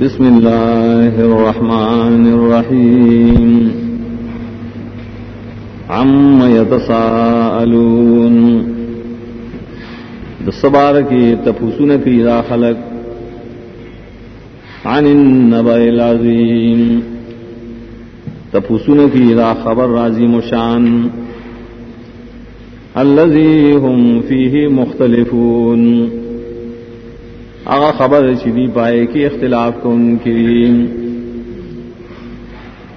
بسم الله الرحمن الرحيم. عم يتساءلون. دسبار کی تفسون کی را خلق. عن النبأ العظيم. تفسون کی را خبر رازی مشان. الذي هم فيه مختلفون. آغا خبر چیدی پائے کی اختلاف کو ان کی۔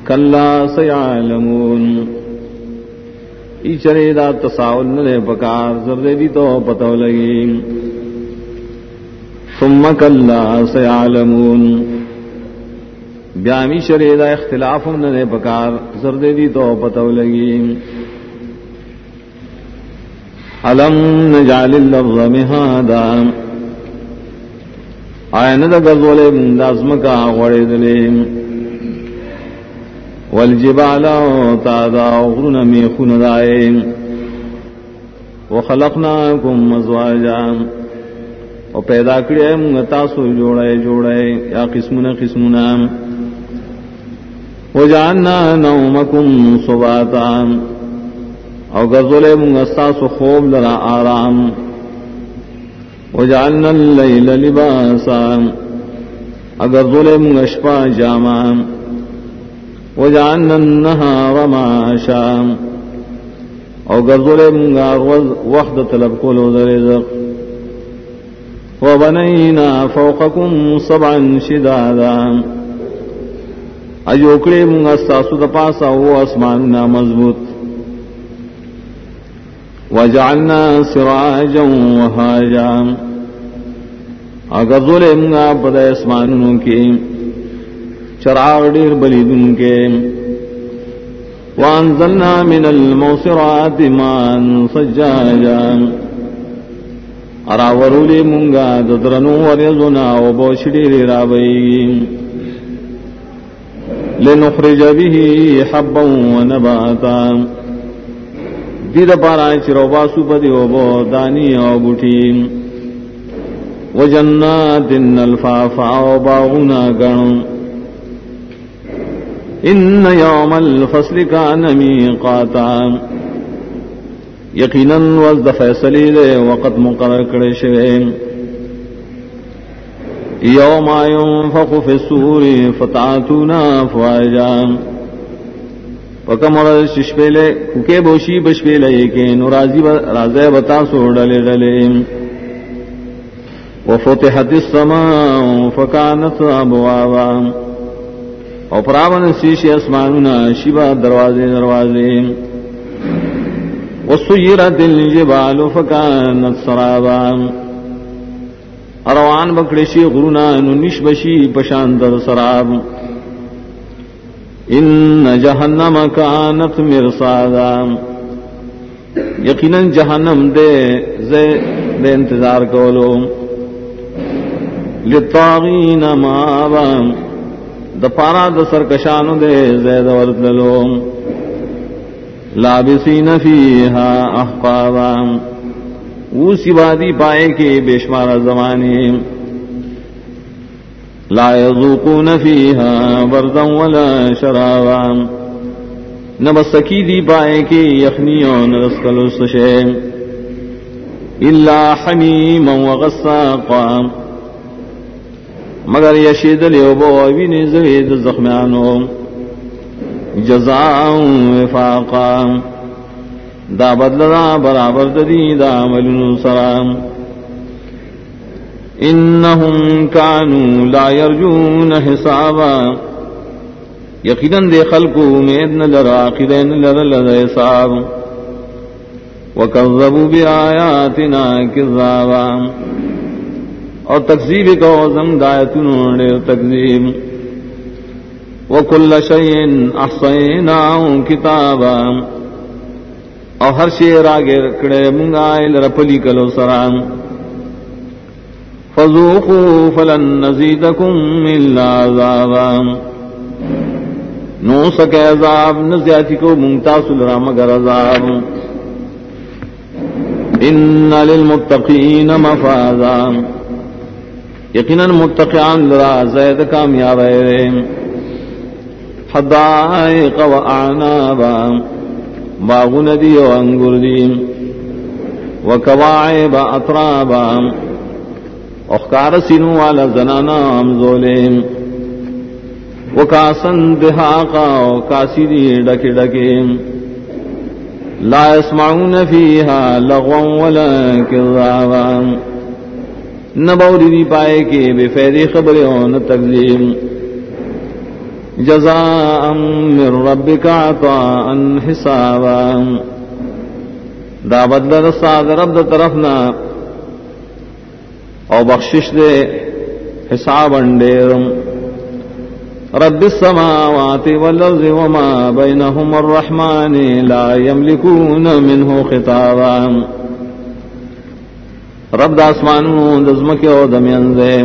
کلا سیالمون ای چرے دا تساؤل نلے پکار، زردے دی تو پتو لگی۔ ثم کلا سیالمون بیامی شرے دا اختلاف نلے پکار، زردے دی تو پتو لگی۔ علم نجعل اللفظ مہادا آئین دا گزولے مندازم کا غوڑے دلے۔ والجبالا تادا غرن میخون دائے۔ وخلقناکم مزواجا۔ و پیدا کرے منگ تاسو جوڑے جوڑے۔ یا قسمنا قسمنا۔ وجعلنا نومکم صباتا او گزولے منگ استاسو خوب لرا آرام۔ وجعلنا الليل لباسا. اگر ظلم اشپا جاما. وجعلنا النهار معاشا. اگر ظلم وقت طلب کولو در رزق. وبنينا فوقكم سبعا شدادا. اجوکڑے منگا ساسو دپاسا وہ اسماننا مضبوط. وجعلنا سراجا وهاجا اگر ظلے منگا پد اسمانوں کے، چراغ ڈیر بلیدن کے. وانزلنا من الموسرات مان سجاجا. اراورولی منگا ددرنو ورزنا وبوشدیر رابئی. لنخرج به حبا ونباتا دید پارا چرو باسو پدی او بو دانی او بوٹی و جنات الفافا او باغنا گن ان یوم الفصل کا نمی قاتا یقینا وزد فیصلی دے وقت مقرر کرے شوے یوم ينفخ في السور فتعتنا فواجا. پکم اور ششپیلے ککے بوشی بشپیلے کے نورازی رازے بتا سو ڈلے ڈلے۔ وفتحت السماء فكانت ابوابا۔ او پراون شیشی اسمانونا، شیبا دروازے دروازے۔ وسیرت الجبال فكانت سرابا۔ اروان بکڑشی غرونا نش بشی پشاندر سراب۔ ان جہنم کانت مرصادا یقینا جہنم دے زے دے انتظار کولو لطاغین مابا دپارا د سرکشانو دے زید ورتلو لابسین فیہا احقابا وہ سوادی پائے کے بےشمارا زمانے لا يذوقون فيها بردا ولا شرابا. نبسکی دی پائے کی یخنیوں نرسکل السشے الا حمیم وغساقا مگر یشید لیوبو وین زوید زخمیانو. جزاء وفاقا. دا بدل دا برابر دی دا عملن سرام انہم کانو لا یرجون حسابا یقیناً دے خلقو امید نلر آخرین لر لر حساب۔ وکذبوا بی آیاتنا کذابا۔ اور تکذیب کو زم دایتنوں نے تکذیب۔ وکل شیئن احصیناہوں کتابا۔ اور ہر شیر آگے رکڑے منگائل رپلی کلو سرام۔ فذوقوا فلن نزيدكم إلا عذابا. نو سکے عذاب نزیاتی کو منتاصل را مگر عذاب. ان للمتقین مفازا. یقیناً متقیان لرا زید کامیاب ہے. حدائق و اعنابا باغن دی و انگر دی. و کواعب اطرابا اخکار سینو والا زنانا امزولیم و کاسن دہاقا و کاسی دی ڈکی ڈکیم لا يسمعون فيها لغوا ولا كذابا. نبوری دی پائے کے بے فیدی خبریں ہوں تقزیم جزاء من ربك عطاء حسابا. دا بدل رساد رب دا طرفنا او بخشش دے، حساب انڈیرم. رب السماوات والارض وما بينهم الرحمن لا يملكون منه خطابا. رب دا اسمانو دزمکی او دمین دے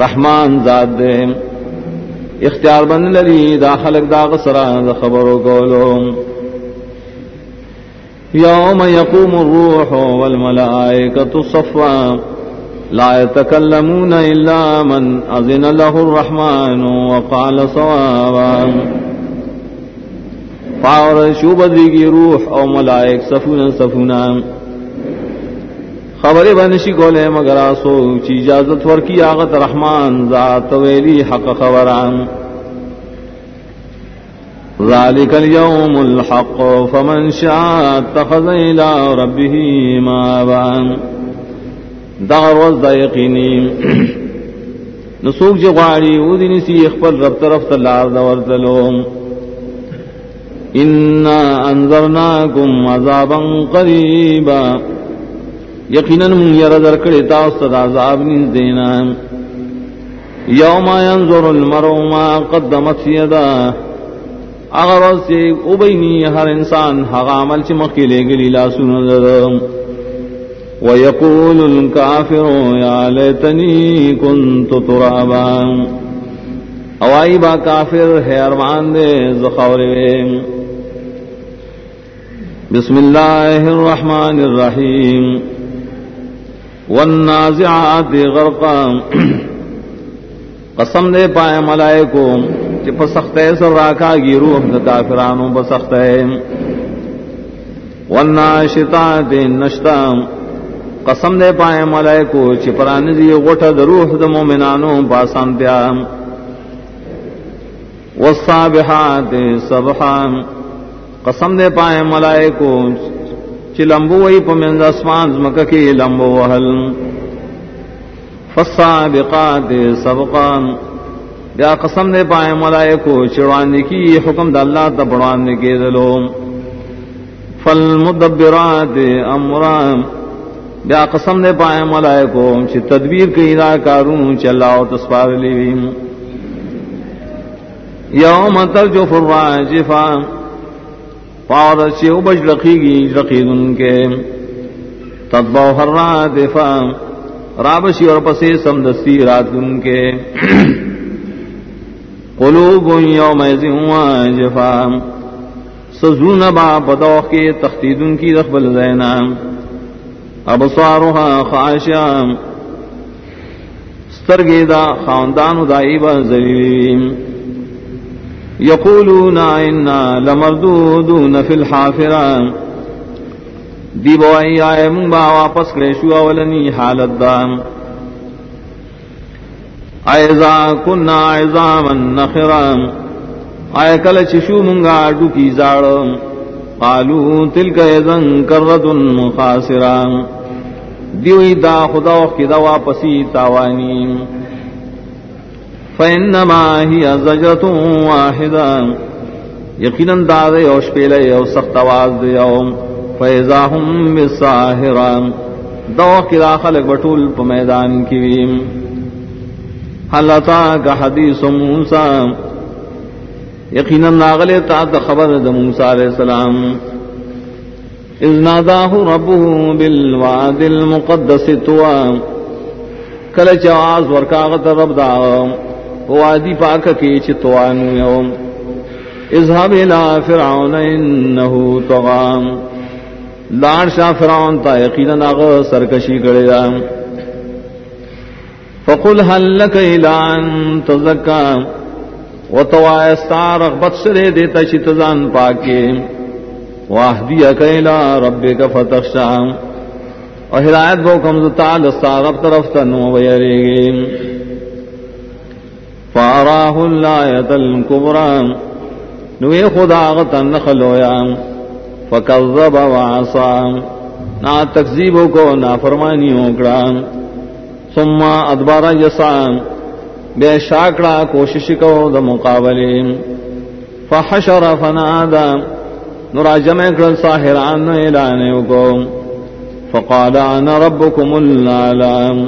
رحمان ذات دے. اختیار بن لری، دا خلق دا غسرا دا خبرو کولو یوم یقوم الروح والملائکة صفا. لا يتكلمون إلا من أذن له الرحمن وقال صوابا. فاور شو بدری کی روح او ملائک سفونا سفونا خبر بنشی گولے مگر آسو چی اجازت ورکی آغت رحمان ذات ویلی حق خبران ذلك اليوم الحق فمن شاء اتخذ إلى ربه مابا دغر وز دا یقینی. نسوک جو جی غاری او دینی سی اخبر رب طرف تلار دا ورتلو. انا انذرناکم عذابا قریبا. یقینا من یردر کڑی تاست عذاب نیز دینا. یوم ینظر المرء ما قدمت یدا. اگر وز سے ابینی ہر انسان حق عمل چمکی لے گلی لا سنو درم ويقول الكافر يا ليتني كنت ترابا۔ اوائی با کافر، ہے ارمان دے زخور بسم اللہ الرحمن الرحیم۔ والنازعات غرقا۔ قسم دے پائے ملائکو چپ سختے سر راکا گی روح دا کافرانو بسختے والناشطات نشتام قسم دے پائے ملائے کو چپران دی غٹ دروح د مومنانو پاسان پیا والصابحات صبحا. قسم دے پائے ملائے کو چ لمبو وئی پمن اسمان زمکہ کی لمبو وحل. فالصابقات سبقا بیا قسم دے پائے ملائے کو کی حکم د اللہ تپڑوان کے دلو فالمدبرات امرام بیا قسم دے پائے ملائے کو چھ تدبیر کی دا کارون چلاو تسپار لیویم یوم ترجف الراجفا پاور چھ بج رقی گی رقید ان کے۔ تدبو ہر رادفا رابشی اور پسی سمدستی رات ان کے۔ قلوب یوم ایزن جفا سزون با بدوخ کے تختید ان کی رخبل زینام ابصارها خاشعا. سترگیدا خاندان دائبا زلیم یقولون انا لمردودون فی الحافران دی بوائی آئے من با واپس کریشو اولنی حالت دام ایزا کننا عظاما نخرام آئے کل چشو منگا ڈوکی زارم قالو تلک ایزن کرت مخاسران دیوئی دا خدا کی دا واپسی تاوانی. فینما ہی زجرت واحدا یقینا دا دے او شپیلے او سخت آواز دے او. فیضا ہم بساہران دا کی دا خلق بطول پا میدان کی حلتا کا حدیث موسیٰ. یقینا ناغلے تا تا خبر دا موسیٰ علیہ السلام. اذ ناداہ ربه بالواد المقدس توا. کل چواز ورکاغت رب دا. وادی پاک کی چتوانو یوم. اذهب الى فرعون انه طغام لار شاہ فرعون تا یقینا ناغ سرکشی کرے دا. فقل هل لك الى ان تزکا. تزكى وتوای ستار رغبت سره دیتا چې تزان پاکي واهديك الى ربك فتخشى او ہدایت بو کم تعالی ستار طرف تنو ويريږي فاراه الايه الكبرى نوې خدا غتن خلویا فكذب وعصى نا تکذیب کو نا فرمانی وکړه ثم ادبار یسان بے شاکڑا کوشش کو د مقابلے۔ فحشر فنادا نورا جمع کر ساحران اعلان کو۔ فقال انا ربكم الاعلى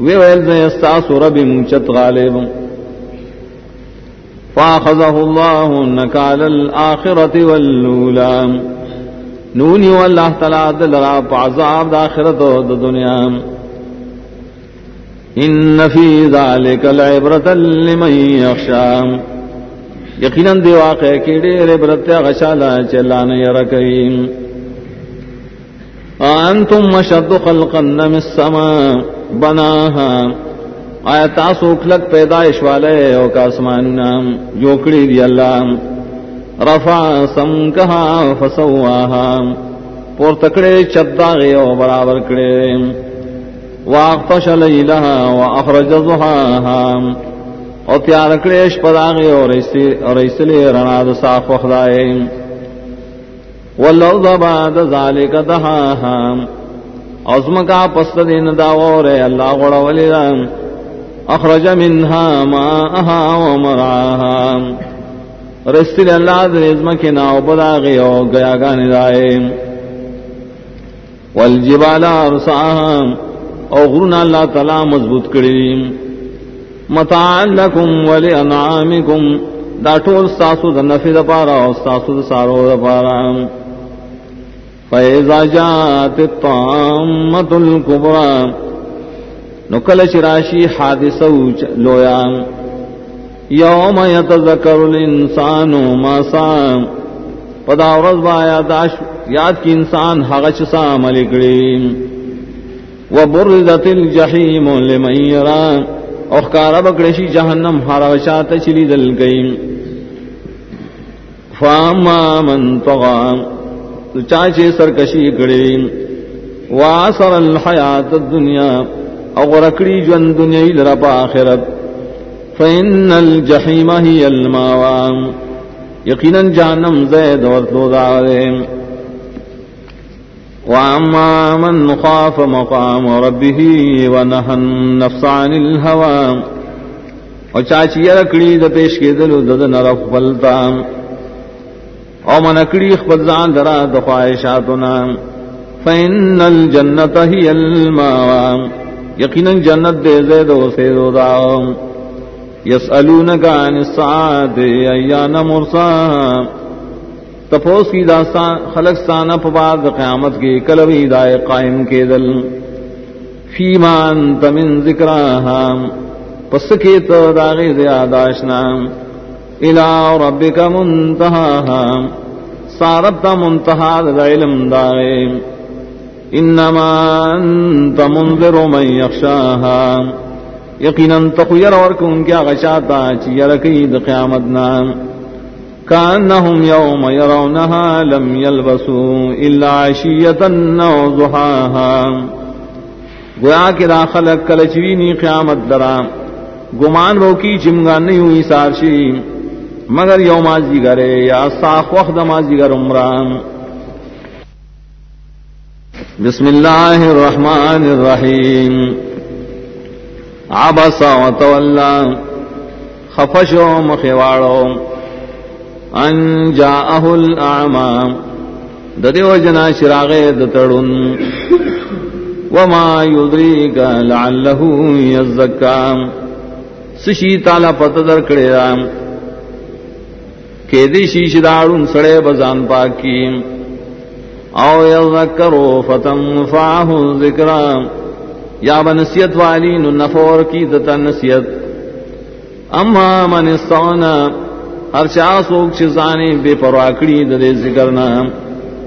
ویل ذ استاس رب مچت غالب۔ فاخذه الله نكال الاخره والاولى نوني والله تعالی دلرا عذاب الاخرت و دنیا۔ ان فی ذالک العبرۃ لمن یخشى یقینا دی واقع کی ډېر عبرت غشالا چلان يرکیم انتم مشد خلقا من السماء؟ بناها. آیا تاسو کلک پیدائش والے او کا اسمان نام جو کڑی دی اللہ. رفع سمکها فسواها پور تکڑے چداغے او برابر کڑے. واغطش لیلها واخرج ضحاها. او تیار کریش پداغی اور ایسلی رنا دا صاف وخدائی واللوض بعد ذالک دحاها عظمکا پست دین داور اللہ غڑا ولیدان اخرج منها ماءها ومرعاها رسل اللہ در کی ناو پداغی او گیا گانی دائیم والجبال ارساها. او غرنا اللہ تعالی مضبوط کری. متاع لکم ولی انعامکم دا ټول ساسو د نفی د پارا او ساسو د سارو د پارا. فیضا جات الطامت الكبرى. نکل چراشی حادثو لویا. یوم یتذکر الانسان ما سام پدا ورځ با یاد کی انسان هغه چې سام علی کړی وبرزت الجحیم لمن یرا اخکار بکڑشی جہنم حراوشات چلی دل گئی فاما من طغام تو چاچے سرکشی کڑی واسر الحیات الدنیا. اغرکڑی جون دنیا لرب آخرت. فإن الجحیم ہی الماوام. یقینا جہنم زید ورطلو داریم وأما من خاف مقام ربه ونهى النفس عن الهوى وچاچی رکڑی د پیش کے دلو دد نرف فلتا او من اکڑی خبت زان درا د خواہشاتنا فإن الجنة هي الماوى یقینا جنت دے زید و سیدو دا یسألونک عن الساعات ایان مرساها تپوس کی داستان خلق سانہ پباد قیامت کی کلوی دائے قائم کے دل۔ فیمان تمن ذکر پس کے تو داغی زیاداشنا الا ربک منتہا ساربتا منتہا علم دائے انما انت منذر من یخشاها یقینا تخیر اور ورکن کیا غشاتا چی یرکی قیامت نام۔ كأنهم يوم يرونها لم يلبسوا إلا عشية أو ضحاها گویا کہ داخل کلچوینی قیامت درا گمان رو کی چمگا نہیں ہوئی سارشی مگر یوم آجی گرے یا ساخ وقت ماجی گر عمران بسم اللہ الرحمن الرحیم عبس و تولا خفشو مخواڑو ان جاءه الاعمى ددیو جنا شراغ دتڑن وما يدريك لعله يزكى سشی تالا پت در کڑے رام کہ دی شیش داڑن سڑے بزان پاکی او یذکرو فتم فاہ ذکرا یا بنسیت والی نفور کی دتا نسیت اما من استغنا ہر چا سوک چزانی بے پرواکڑی دے ذکر نام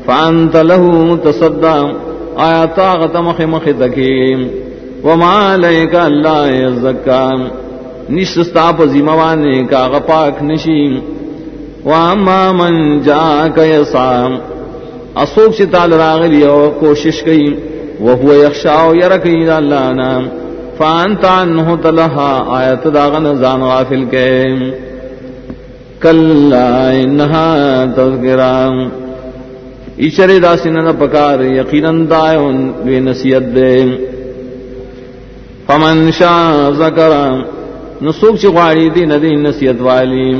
فانت له تصدا آیا طاقت مخ مخ تکی وما لك الله يزكى نشستا پزیموانے کا غپاک نشیم۔ واما من جاءك يسعى اسوک چتال راغلی او کوشش کئی وهو يخشى يركي الله نام۔ فانت عنه تلها آیت داغن زان غافل کے کلا انها تذکرام ایچر دا سنن پکار، یقینا دائن بے نصیحت دے۔ فمن شاء ذکر نسوک چی دی ندی نصیحت والی۔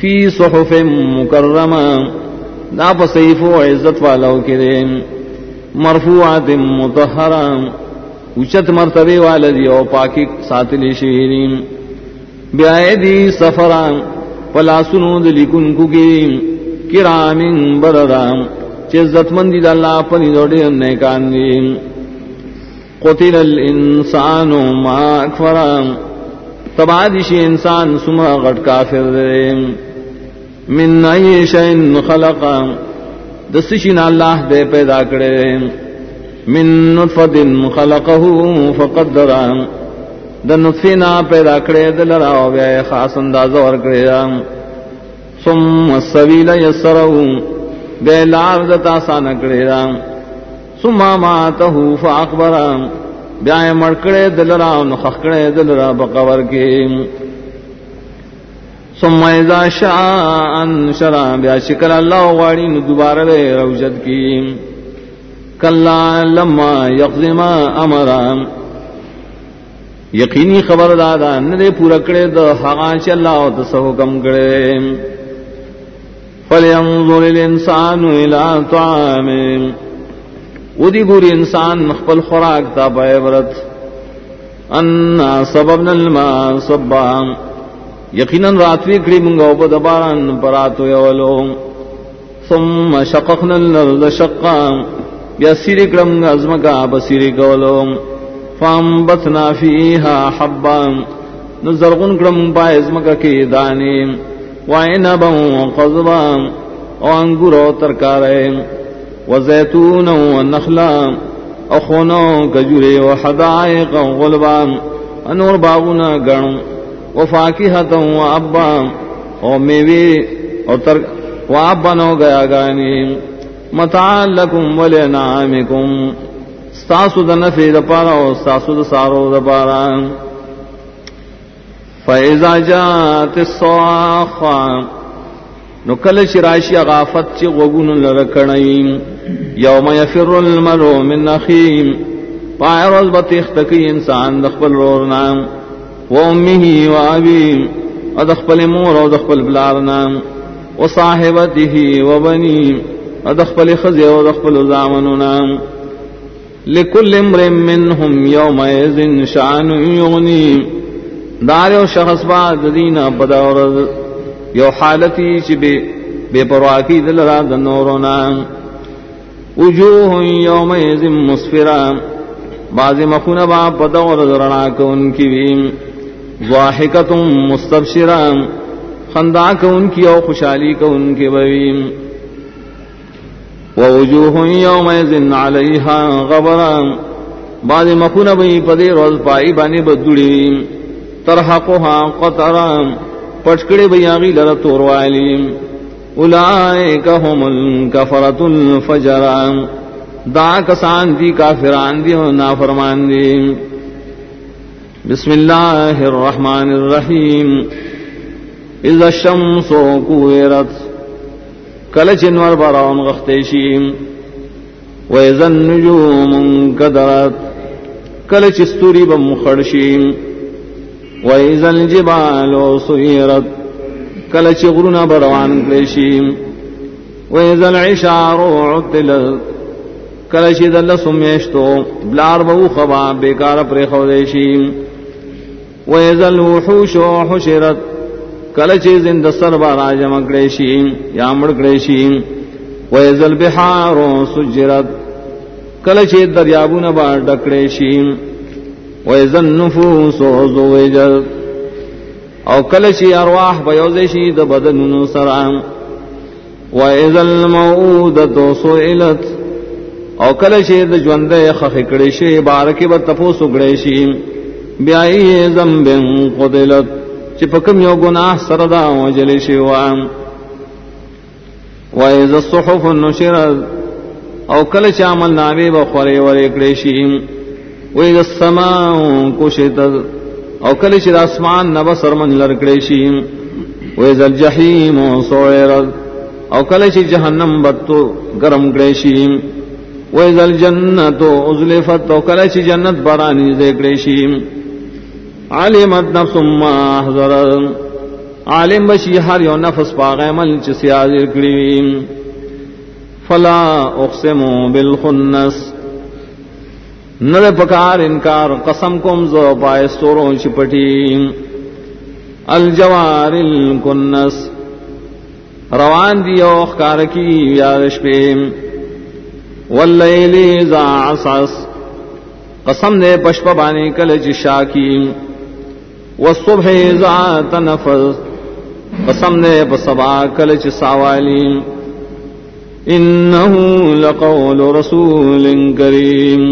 فی صحف مکرمہ دا پسیف و عزت والو کرے۔ مرفوعات متحرام اچت مرتبے والدی او پاکی ساتلی شہرین بیائے دی سفران پلا سنو دلی کن کگیم کرامین بررام چزت مندی دا اللہ پنی دوڑی اننے کاندیم قتل الانسان ما اکفرام، تبادشی انسان سمرا غٹ کافر دیم من نئی شئن خلقام دستشین اللہ دے پیدا کرے۔ من نطفت خلقه فقدرام د نطفینا پیدا کړی د لرا او بیا خاص انداز ور کړی ثم السبيل يسره بیا لار د تاسان کړی ثم ماته فاخبر، بیا مړ کړی د لرا او نخ کړی د لرا ثم اذا شاء انشر، بیا شکر الله غواړي نو دوباره روجت کی کلا لما یقزم امرام یقینی خبر دادا ندے پورا کرے دا حقا چلا او تسو کم کرے۔ فلینظر الانسان الى طعام ودی گوری انسان مخبل خوراک تا پائے برت۔ انا سببنا الماء صبا۔ یقینا راتوی کڑی منگا او بدباران پراتو یولو۔ ثم شققنا الارض شقا۔ یا سیری کرم ازمکا بسیری کولو فانبتنا فیها حبا. نزرغن کرم پائز مکا کی دانی. وعنبا وقضبا وانگور و ترکارے. وزیتون ونخلا اخونا کجوری وحدائق وغلبا انور باغنا گرم وفاکہتا وعبا ومیوی وترک وعبا نو گیا گانی. متعال لکم ولنعامکم ستاسو د نفع د پاره او ستاسو د سارو د پاره. فاذا جاءت الصاخه نو کله چې راشي غافت چې وګونو لرکړی یوم یفر المرء من اخیه، پای روز به تختکی انسان د خپل رور نام و امه و ابي او د خپل مور او د خپل بلار نام و صاحبته و بني او د خپل خزي او د خپل زامنو نام لکل امر منهم یوم شان یغنی. دار و شخص بعد دینا بدور یو حالتی چی بے بے پرواکی دل را دنورونا وجوه یوم مسفرا. بعض مخون با پدور درنا کون کی ویم ضاحکت مستبشرا. خندا کون کی او خوشحالی کون کی بویم ووجوه يومئذ عليها غبرا. بعد مخون بئی پدی روز پائی بانی بدڑی ترحقها قطرا. پچکڑے بئی آغی لر توروالی اولائک هم الكفرت الفجرا. دا کسان دی کافران دی و نافرمان دی. بسم اللہ الرحمن الرحیم. اذا الشمس کوئرت کل چنور براون غختیشیم ویزن نجوم کدرت کل چستوری بمخڑشیم ویزن جبال سیرت کل چغرنا بروان کلیشیم ویزن عشار عطلت کل چی سمیشتو بلار بو خبا بیکار پر خودیشیم ویزن وحوش حشرت کل چیز ان دستر بارا جمع کڑیشی یا مڑ کڑیشی ویزل بحارو سجرت۔ کل چیز دریابو نبا ڈکڑیشی ویزل نفوس زویجت او کل چی ارواح بیوزشی د بدنونو سرام ویزل موعودت سئلت۔ او کل شی د ژوند خخ کړي شی بارکه به تپو سګړې قدلت چې پکم یو ګناه سره دا وجل شي وام وایز الصحف نشرت او کل چې عمل نامې به خوري ورې کړې شي وایز السماء کوشت او کل چې اسمان نبا سرمن لر کړې شي وایز الجحیم سوئرت او کل چې جهنم بتو گرم کړې شي ویز الجنت ازلفت تو کلچ جنت برانی ذکر شیم علمت نفس ما احضر عالم بشی ہر یو نفس پاغ عمل چ سیاضر کریم فلا اقسم بالخنس. نر پکار انکار قسم کم زو پائے سوروں چپٹی. الجوار الکنس. روان دی اوخ کار کی یادش پیم واللیل اذا عصعص قسم دے پشپ بانے کل جشا کی والصبح اذا تنفذ قسم دے پسبا کل چساوالی انہو لقول رسول کریم.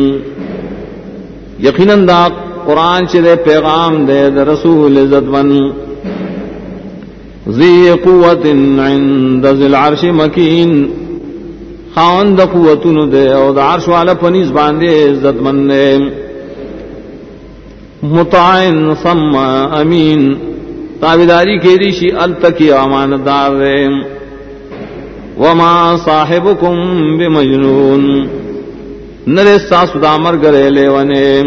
یقیناً دا قرآن چ دے پیغام دے دے رسول عزت من ذی قوت عند ذی العرش مکین. خاون د قوتونو دے او د عرش والا پنیز باندې عزت من دے. مطاعن ثم امین۔ تابیداری کے ریشی التکی امانتدار دے۔ وما صاحبکم بمجنون۔ نرے ساسو دامر گرے لے ونے۔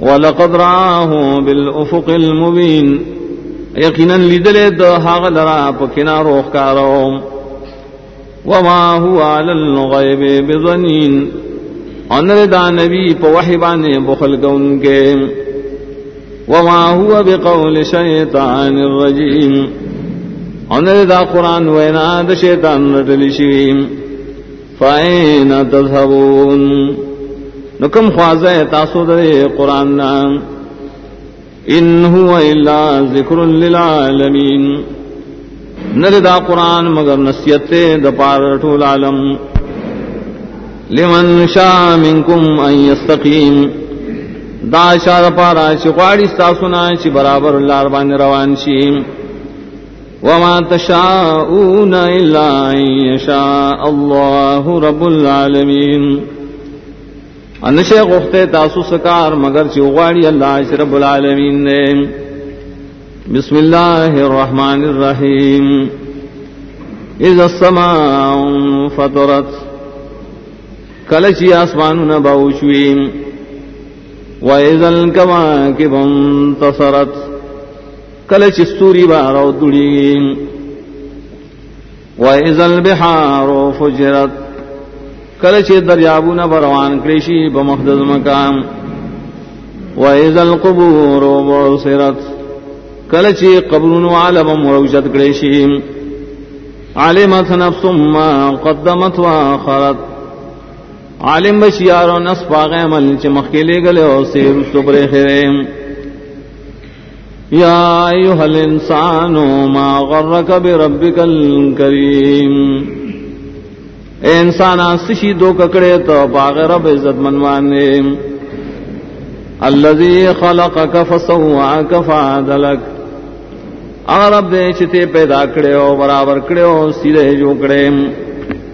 ولقد راہو بالافق المبین۔ یقینا لیدلے دو حاغ لرا پکنا روخ کارو وما هو على الغيب بظنين انر دا نبی پا وحی بانے بخل گون کے وما هو بقول شیطان الرجیم. انر دا قرآن وینا دا شیطان رتلی ردلشیم فائن تذهبون نکم خوازہ تاسو دے قرآن نام. ان هو الا ذکر للعالمین. نر دا قرآن مگر نصیت دا پار ٹول عالم. لمن شاء منکم ان یستقیم. دا شار پارا چی قواڑی ستاسونا چی برابر اللہ ربان روان شی وما تشاؤون الا ان یشاء اللہ رب العالمین. انشے غفتے تاسو سکار مگر چی قواڑی اللہ چی رب العالمین نے بسم اللہ الرحمن الرحیم. اذا السماء فطرت کلچی آسمان نباوشویم وإذا الكواكب انتصرت. کلچ ستوری بارو دڑیم وإذا البحار فجرت. کلچ دریابون بروان کریشی بمخدز مکام وإذا القبور بعصرت کلچی قبرون عالم مروجت گریشیم علمت نفس ما قدمت و آخرت عالم بشیار و نصف آغی عمل چی مخیلے گلے و سیر سبر خیریم یا ایوہ الانسان ما غرک بربک الکریم۔ اے انسان آسشی دو ککڑے تو باغ رب عزت منوانے۔ الذي خلقك فسواك فعدلك عرب دے چتے پیدا کرے ہو برابر کرے ہو سیدھے جو کرے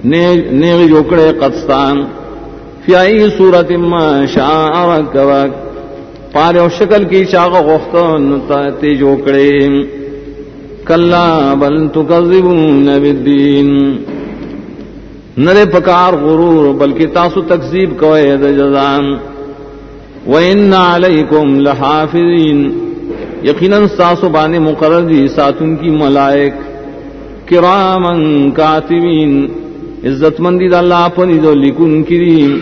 نیغ جو کرے قدستان۔ فی آئی صورت ما شاء رکبک پارے و شکل کی شاق غفتن تے جو کلا بل تکذبون بالدین۔ نرے پکار غرور، بلکہ تاسو تکذیب کوئے دا جزان۔ وَإِنَّ عَلَيْكُمْ لَحَافِظِينَ۔ یقیناً ساسو بانے مقرر دی، ساتن کی ملائک۔ کرامن کاتبین۔ عزت مندی دا اللہ پنی دو لکن کریم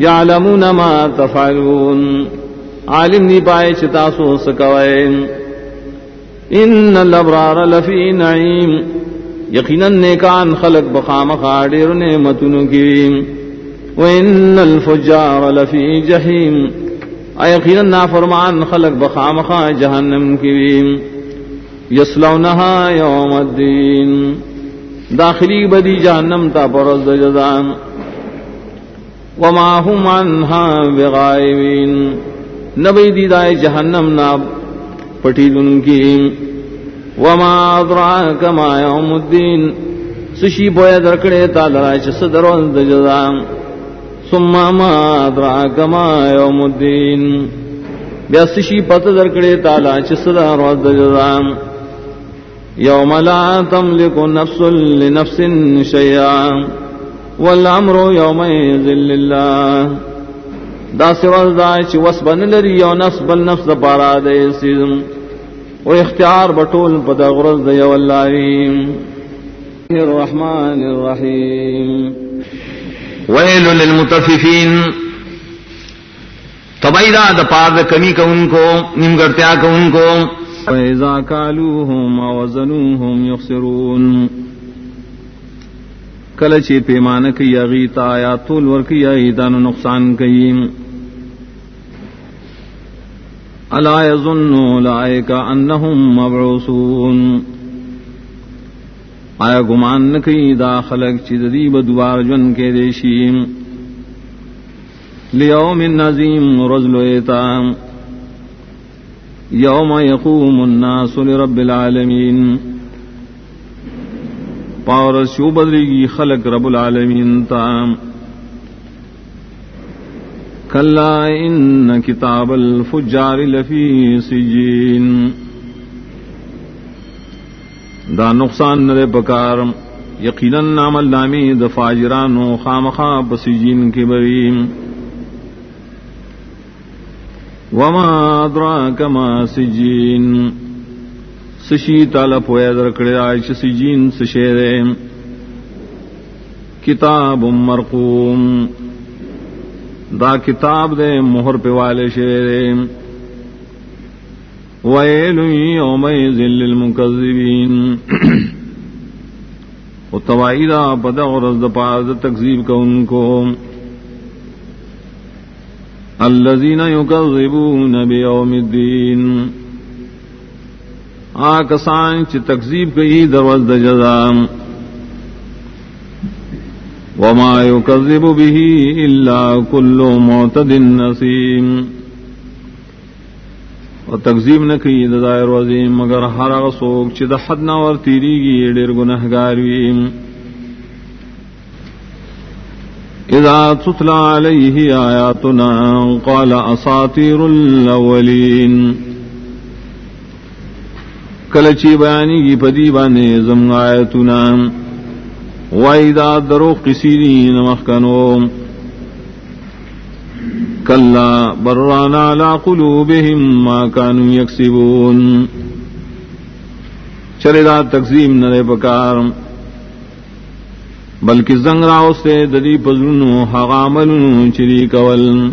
یعلمون ما تفعلون۔ عالم دی پائے چتاسو سکوائن ان الابرار لفی نعیم۔ یقیناً نیکان خلق بخام خاڑر نعمتن کریم وَإِنَّ الْفُجَّارَ لَفِي جَحِيمٍ۔ ایقینا نافرمان خلق بخام خواہ جہنم کی۔ یسلونہا یوم الدین۔ داخلی بدی جہنم تا پرز جزان. وما هم عنها بغائبين نبی دی دیدائے جہنم ناب پٹی دن کی. وما ادراک ما یوم الدین. سشی بویا درکڑے تا لرائی لرائش صدر جزا ثم ما ادراک ما یوم الدین. بیا سشی پت درکڑے تا لرائی لرائش صدر جزا یوم لا تملک نفس لنفس شیئا والامر یوم ذل اللہ دا سوال دا چی وسبن لری یو نفس بل نفس دا پارا دے سیزم و اختیار بطول پدا غرز دا یو اللہ الرحمن الرحیم. ویل للمتففین. تبیدہ دا پار دا کمی کا ان کو نمگرتیا کا ان کو فَإِذَا كَالُوهُمْ وَوَزَنُوهُمْ يُخْسِرُونَ کلچ پیمان کی اغیتا یا طول ور کی ایدان نقصان کی الا يظن اولئك انهم مبعوثون. آیا گمان نکی دا خلق چیز دی بدوار جن کے دیشیم لیوم النظیم رزل ایتام. یوم یقوم الناس لرب العالمین پاور شو بدری گی خلق رب العالمین تام کلا ان کتاب الفجار لفی سجین. دا نقصان نرے پکار. یقیناً نام اللامی د فاجرانو خامخا بسجین کے بریم. وما ادراك ما سجين۔ سشی تالا پویا درکڑے آئیچ سجین سشیرے۔ کتاب مرقوم۔ دا کتاب دے مہر پہ والے شیرے۔ ویل یومئذ للمکذبین۔ و توائیدہ پدہ غرز دا پاز تکذیب کا ان کو الذين يكذبون بيوم الدين. آکسان چ تکذیب کئی دروز د جزا. وما يكذب به الا كل معتد نسيم و تکذیب نہ کئی دائر وزیم، مگر ہر سوک چ د حد نہ ور تیری گی ډیر گنہگار ویم اذا تتلى عليه آياتنا قال أساطير الأولين. کلچی بیانی کی پدی بانے زم آیتنا. وَإِذَا دَرُوْ قِسِيرِينَ مَخْكَنُوا كَلَّا بَرَّانَ عَلَى قُلُوبِهِمْ مَا كَانُوا يَكْسِبُونَ. چلے دا تقزیم نرے پکارم بلکہ زنگ راؤ سے دری پزنو حغامل چری کول.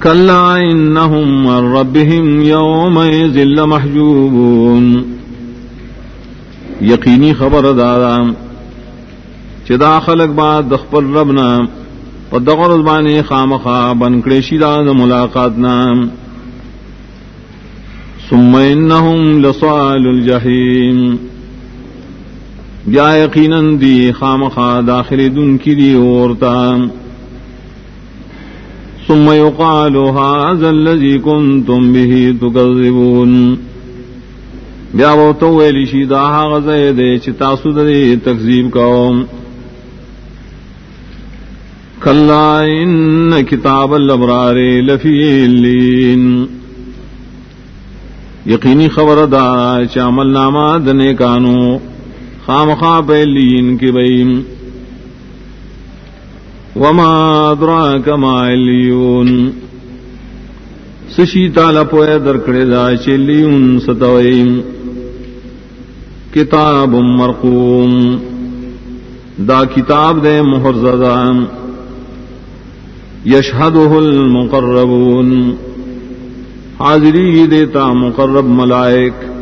کلا انہم ربہم یوم ذل محجوبون. یقینی خبر دادا چدا خلق بعد دخپل ربنا پدغر زبانی خامخا بنکڑے شیدہ ملاقات نام ثم انہم لصال الجحیم. بیا یقیناً دی خام خا داخل دن کی دی عورتا ثم يقال هذا الذي كنتم به تكذبون بیا وہ تو ویلی شی دا غزے دے چ تاسو دے تکذیب کوم. کلا ان کتاب الابرار لفی اللین یقینی خبر دا چ عمل نامہ دنے کانو خام خا پہلین کی بئیم وما ادراک ما علیون. سشی تالا پوئے درکڑے دا چلیون ستوئیم کتاب مرقوم. دا کتاب دے مہر زدان یشہدہ المقربون. حاضری دیتا مقرب ملائک.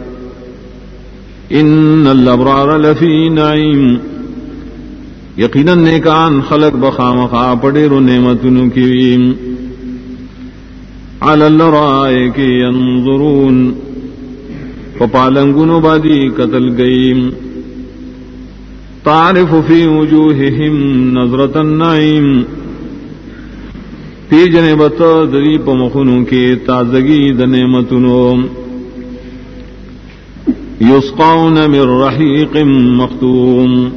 ان الابرار لفی نعیم یقینا نیکان خلق بخام خا پڑیر نعمتن کی علی الرائک ینظرون فپالنگن بادی قتل گئیم. تعرف في وجوههم نظرة النعيم پی جنے بت دری پمخنوں کے تازگی دنے متنو یسقون من رحیق مختوم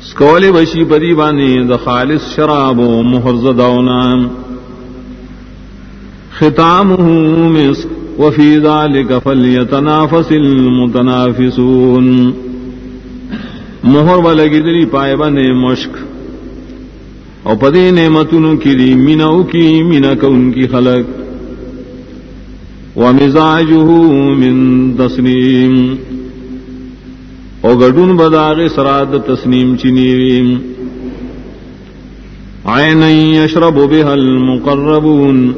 سکولی بشی بدی بانی د خالص شراب و محرزدونا ختامه مسك وفي ذلك فليتنافس المتنافسون. مہر ولگی دلی پائے بنے مشک او پدی نعمتونو کی دی مینو کی مینا کون کی خلق. ومزاجه من تسنیم. او گڈون بداغ سراد تسنیم چنیویم عین یشرب بها المقربون.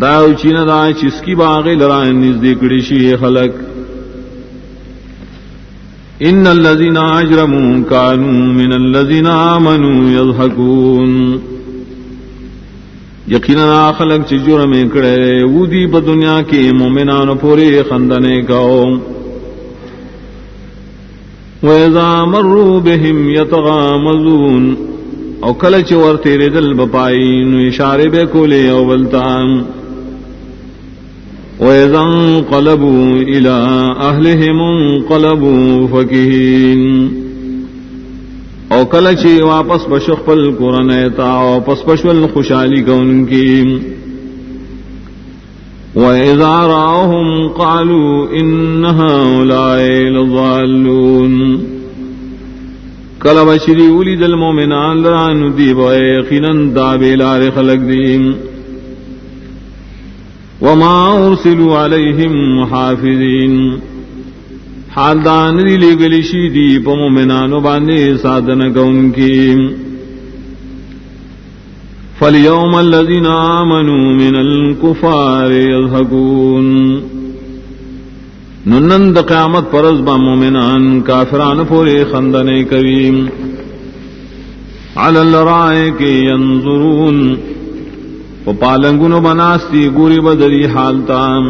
داو چین دا چس کی باغ لرائن نزدیکڑی شی خلق. ان الذين اجرموا كانوا من الذين امنوا يضحكون یقینا خلق چ جرم کڑے ودی ب دنیا کے مومنان پورے خندنے کو وَإِذَا مَرُّوا بِهِمْ يَتَغَامَزُونَ او کل چ ور تیرے دل بپائی نو اشارے بے کولے او بلتان۔ وَإِذَا انقلبوا إِلَىٰ أَهْلِهِمْ انقلبوا فَكِهِينَ۔ او کلچی واپس بشخ پل قرنیتا واپس بشول خوشحالی کون کی وَإِذَا رَاهُمْ قَالُوا إِنَّ هَؤُلَاءِ لَضَالُّونَ. کل بشری ولید المومنان لران دیب ویقینا دابیلار خلق دیم وما ارسلوا عليهم محافظين. حال دان دی لگلی شی دی پا مومنانو باندے سادن کون کی. فَالْيَوْمَ الَّذِينَ آمَنُوا مِنَ الْكُفَارِ يَضْحَكُونَ ننند قیامت پرز با مومنان کافران پورے خندنے کویم عَلَى الْرَائِكِ يَنظُرُونَ. وہ پالنگن بناستی گوری بدری حالتا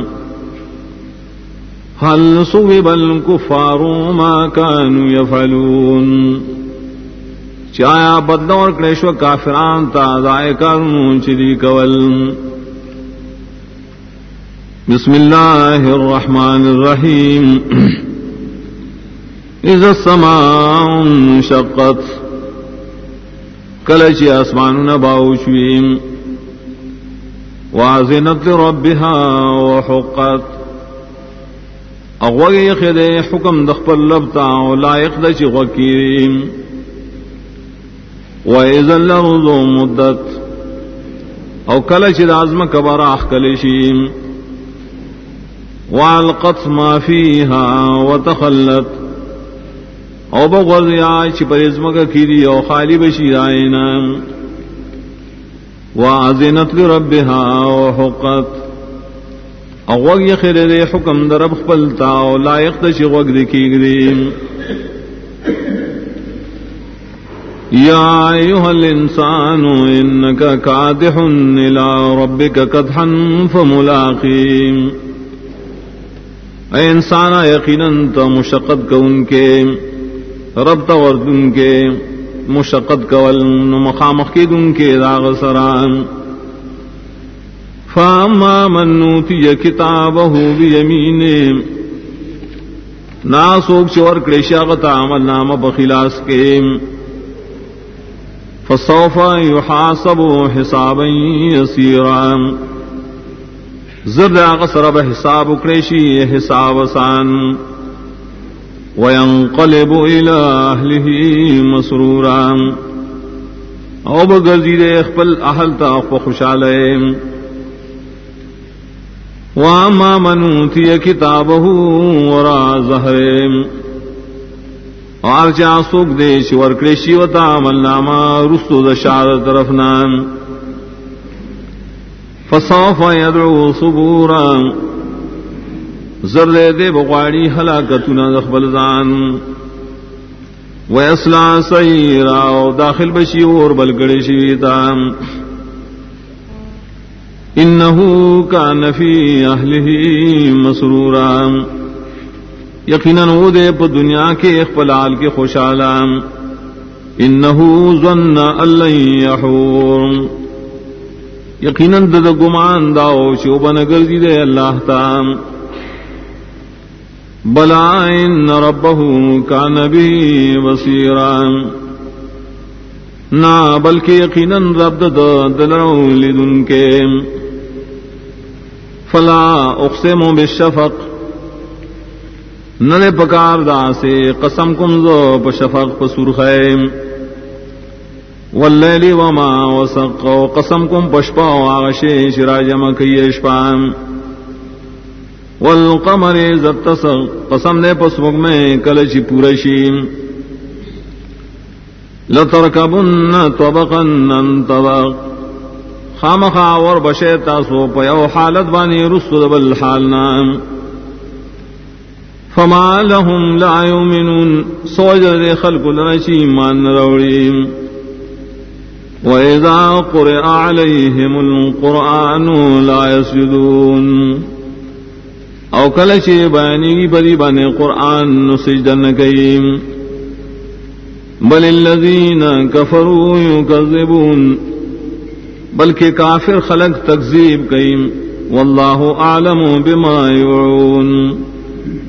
حل صوب الكفار ما كانوا يفعلون؟ چایا بدور کلیشو کافران تا ضائع کرنون چلی کول. بسم اللہ الرحمن الرحیم. اذا السماء انشقت کلچی اسمان نباوشویم وازنت ربها وحقت. اغوگی خد حکم دخپل لبتا و لائق دچ غکیم وإذا مدت. او کلچ دازم کبر اخکلشیم والقت ما فيها وتخلت. او بغض یا چی پر ازمک کی او خالی بشی آئینام وازنت لربها وحقت. اغوگ یخیر دے حکم در رب خپلتا و لائق دا چی غوگ دے کی گدیم یا ایوہ الانسان انکا کادح الى ربک کدحا فملاقیم اے انسانا یقینا تا مشقت کون کے رب تا وردن کے مشقت کول مخامخ کی دن کے داغ سران فاما من نوتی کتابه بیمینے ناسوک چور کلیشاغت عمل نام بخلاس کے۔ فسوف يحاسب حسابا يسيرا۔ زرد آغا سرب حساب کلیشی حساب سان وينقلب إلى أهله مسرورا۔ او بغزید اخبل اہل تا خوشالے واما من اوتی کتابه ورا ظهر اور چا سوک دے شور کریشی وتا عمل رستو دشار طرفنا فسوف يدعو صبورا زر دے بغواڑی ہلاکتنا دخبل زان۔ ویسلا سیرا داخل بشی اور بلگڑی شیتا انہو کان فی اہلہ مسرورا۔ یقیناً وہ دے پا دنیا کے اخبلال کے خوشحالام انہو ظن اللہ یحور۔ یقیناً دد گمان داؤ چوبن گردی دے اللہ تام بلا ان ربہ کا نبی وسیرام نہ بلکہ یقیناً رب دلروں لدن کے۔ فلا اقسم بالشفق. نل پکار دا سے قسم کم زو پشفق پسور خیم واللیلی وما وسق قسم کم پشپا و آغشے شراجم کیشپام والقمر زتسق قسم نے پسمک میں کلچی پورشیم لترکبن طبقا طبق خامخا اور بشے تاسو پیو حالت بانی رسو دبل حالنا فما لهم لا يؤمنون سوجد خلق لنشي من روڑیم وإذا قرئ عليهم القرآن لا يسجدون. او کلچی بانی بدی بن قرآن نسجدن کئیم بل الذین کفروا یکذبون. بلکہ کافر خلق تکذیب کئیم واللہ اعلم بما یعون۔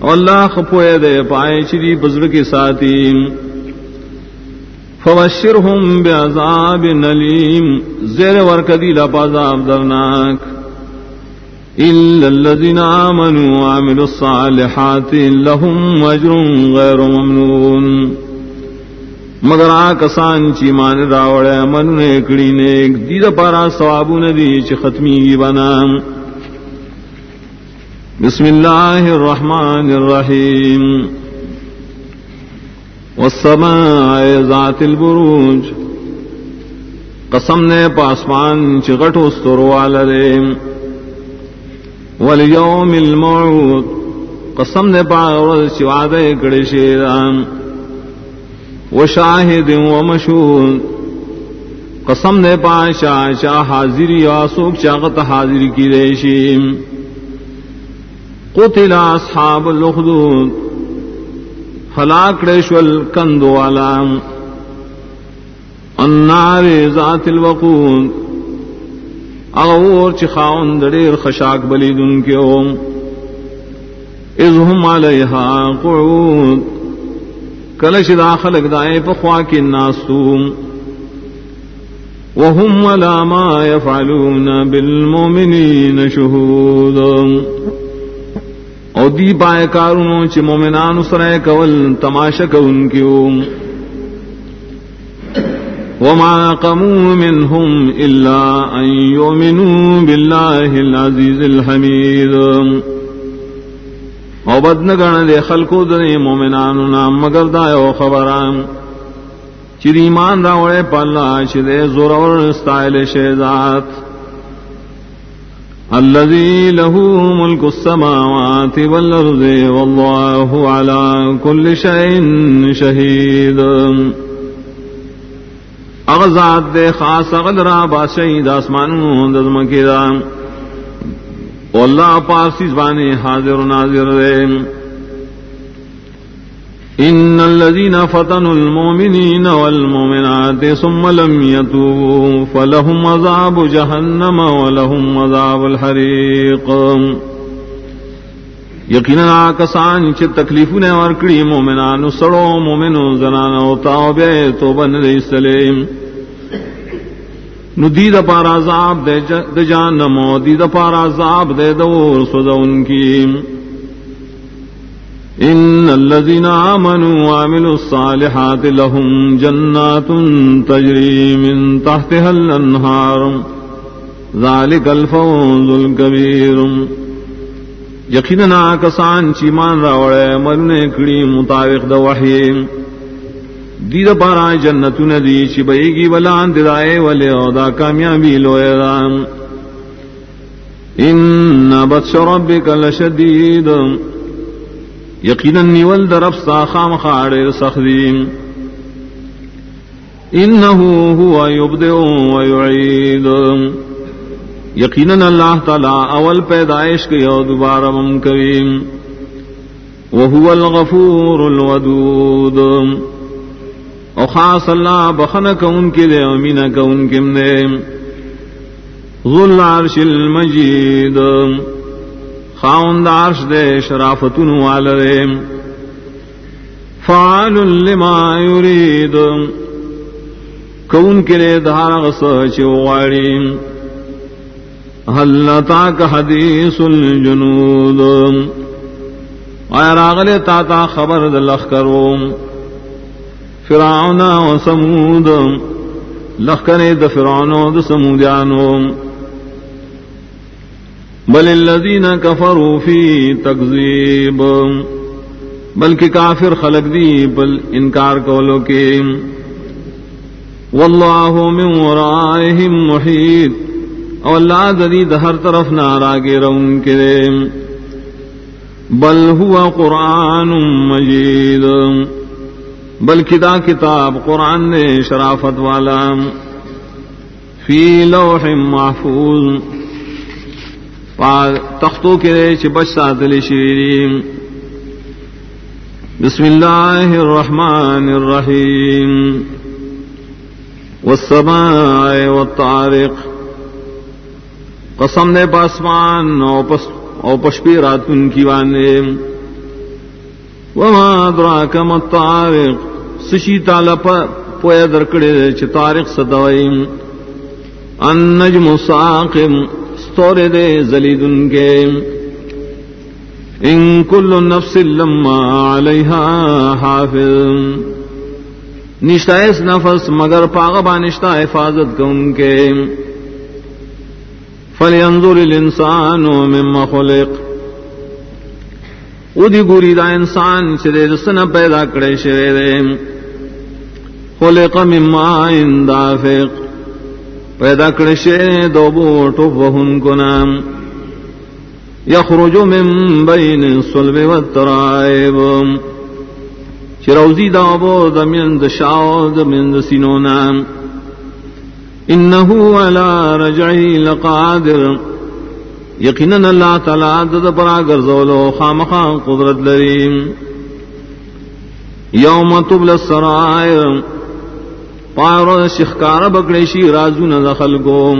اللہ خپوئے دے پائے چری بزرگ کے ساتھی فوشر ہوں بے عذاب نلیم زیر ورکدی لپازاب درناک الذين آمنوا وعملوا الصالحات لهم أجر غير ممنون۔ مگر آکسان چی مان راوڑے، من نے کڑی نے دید پارا ثوابو ندی چی ختمی بنام بسم الله الرحمن الرحيم والسماء ذات البروج۔ قسم نے پاسمان چغٹ استر والے والیوم الموعود۔ قسم نے پاور سواد کڑے شیران۔ وشاہد ومشہود قسم نے پا شاہ شاہ حاضری آسوک چاغت حاضری کی ریشیم۔ قتل اصحاب الاخدود۔ ہلاک ریشول کندو والا النار ذات الوقود۔ اغور چخاون دڑیر خشاک بلی دن کے اوم اذ علیہا قعود۔ کلش داخل اگدائے پخوا کی ناسوم وهم ولا ما يفعلون بالمؤمنين شهود. او دی پائے کارونو چی مومنان سرائے کول تماشا کون کیو وما قموا منهم إلا أن يؤمنوا بالله العزيز الحميد او بدن گن دے خلقو دنے مومنان نام مگر دایو خبران۔ چی ایمان راوڑے پالا، چی دے زور استائل شیزات الذي له ملك السماوات والأرض والله على كل شيء شهيد اغزاد دے خاص اغدرا باشید آسمان دزم کی دام واللہ پارسی زبانی حاضر ناظر ان الذين فتنوا المؤمنين والمؤمنات ثم لم يتوبوا فلهم عذاب جهنم ولهم عذاب الحريق یقینا کسان چ تکلیفوں نے اور کڑی مومنان سڑو مومنو، زنانو توبہ توبہ نہ سلیم ندید پار عذاب دے جہنم دید پار عذاب دے دور سوزون کی. ان الذين امنوا وعملوا الصالحات لهم جنات تجري من تحتها الانهار ذلك الفوز الكبير یقینا کسان چیمان راوڑے مرنے کڑی مطابق دا وحی. دید پارا جنت ندی چی بئی گی بلان ددائے والے دا کامیابی لوئے رام۔ ان بطش ربک لشدید۔ یقینا نیول درف سا خام خاڑ سخدیم۔ انه هو يبدئ ويعيد یقینا اللہ تعالی اول پیدائش کے اور دوبارہ مم کریم وهو الغفور الودود۔ او خاص اللہ بخن کا ان کے دے امین کا ان کے دے ذل عرش المجید۔ خاوند عرش دے شرافت والے فعال لما يريد کون کے لیے دھارا غصہ واڑی هل لتاك حدیث الجنود۔ آیا راغلے تا تا خبر دلخ کرو۔ فرعون و سمود لخکر د فرعون و د سمودیانو بل الذین کفروا فی تکذیب. بلکہ کافر خلق دی، بل انکار کولو کے. واللہ من ورائہم محیط. او اللہ ہر طرف ناراگے رون کے. بل ہوا قرآن مجید. بلکہ دا کتاب قرآن نے شرافت والا فی لوح محفوظ تختوں کے چپچ ساتل شیریم بسم اللہ الرحمن الرحیم۔ والسماء والطارق۔ قسم نے پاسمان او پشپی رات ان کی وانے وما ادراک مطارق سشی تالا پویا درکڑے چھ طارق صدوئیم النجم ساقم ستور دے زلید ان کے ان کل نفس لما علیہا حافظ. نشتا اس نفس مگر پاغبا نشتا حفاظت کا ان کے فلینظر الانسان مما خلق. او دی گوری دا انسان چرے دسنا پیدا کرے شرے دے۔ خلق مما اندافق پیدا کرشے دو بوٹو بہن کو نام۔ یخرج من بین الصلب والترائب چروزی دابو دمین دشاو دمین دسینو نام۔ انہو علا رجعی لقادر۔ یقیناً اللہ تعالیٰ دد پرا گرزولو خامخا قدرت لریم. یوم تبل السرائر. پارو شخکار بکڑے شی رازو نہ دخل کو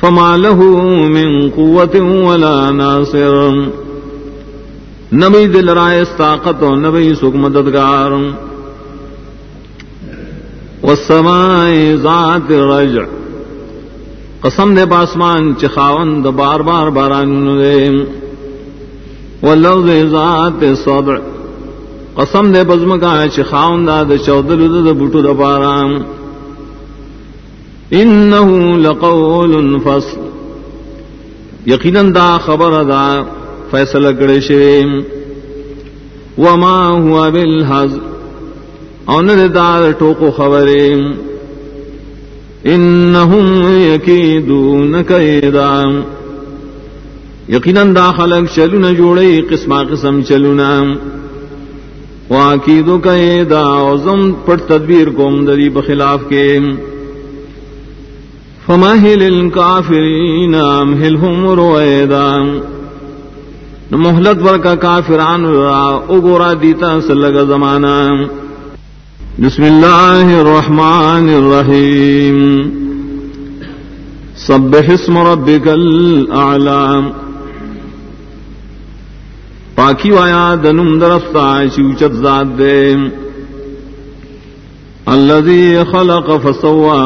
فما له من قوت ولا ناصر. نبی دل رائے طاقت و نبی سکھ مددگار. والسماء ذات الرجع. قسم دے پاسمان چخاون د بار بار باران دے. واللوذ ذات صدر قسم دے بزم کا چخاون دا د چودل د بوٹو د بارام انه لقول فصل. یقینا دا خبر دا فیصلہ کڑے شے وما هو بالحز اون دا ٹوکو خبرے. انہم یکیدون کیدا یقینا دا خلق چلو نہ جوڑے قسمہ قسم چلو نہ واقیدو کہے دا اوزم پر تدبیر کو مدری بخلاف کے. فماہل الکافرین امہلہم رویدا. محلت ور کا کافران را اگورا دیتا سلگ زمانہ بسم اللہ الرحمن الرحیم. سبح اسم ربک الاعلام پاکی وایا دنم درفتا چوچت ذات دے. الذي خلق فسوا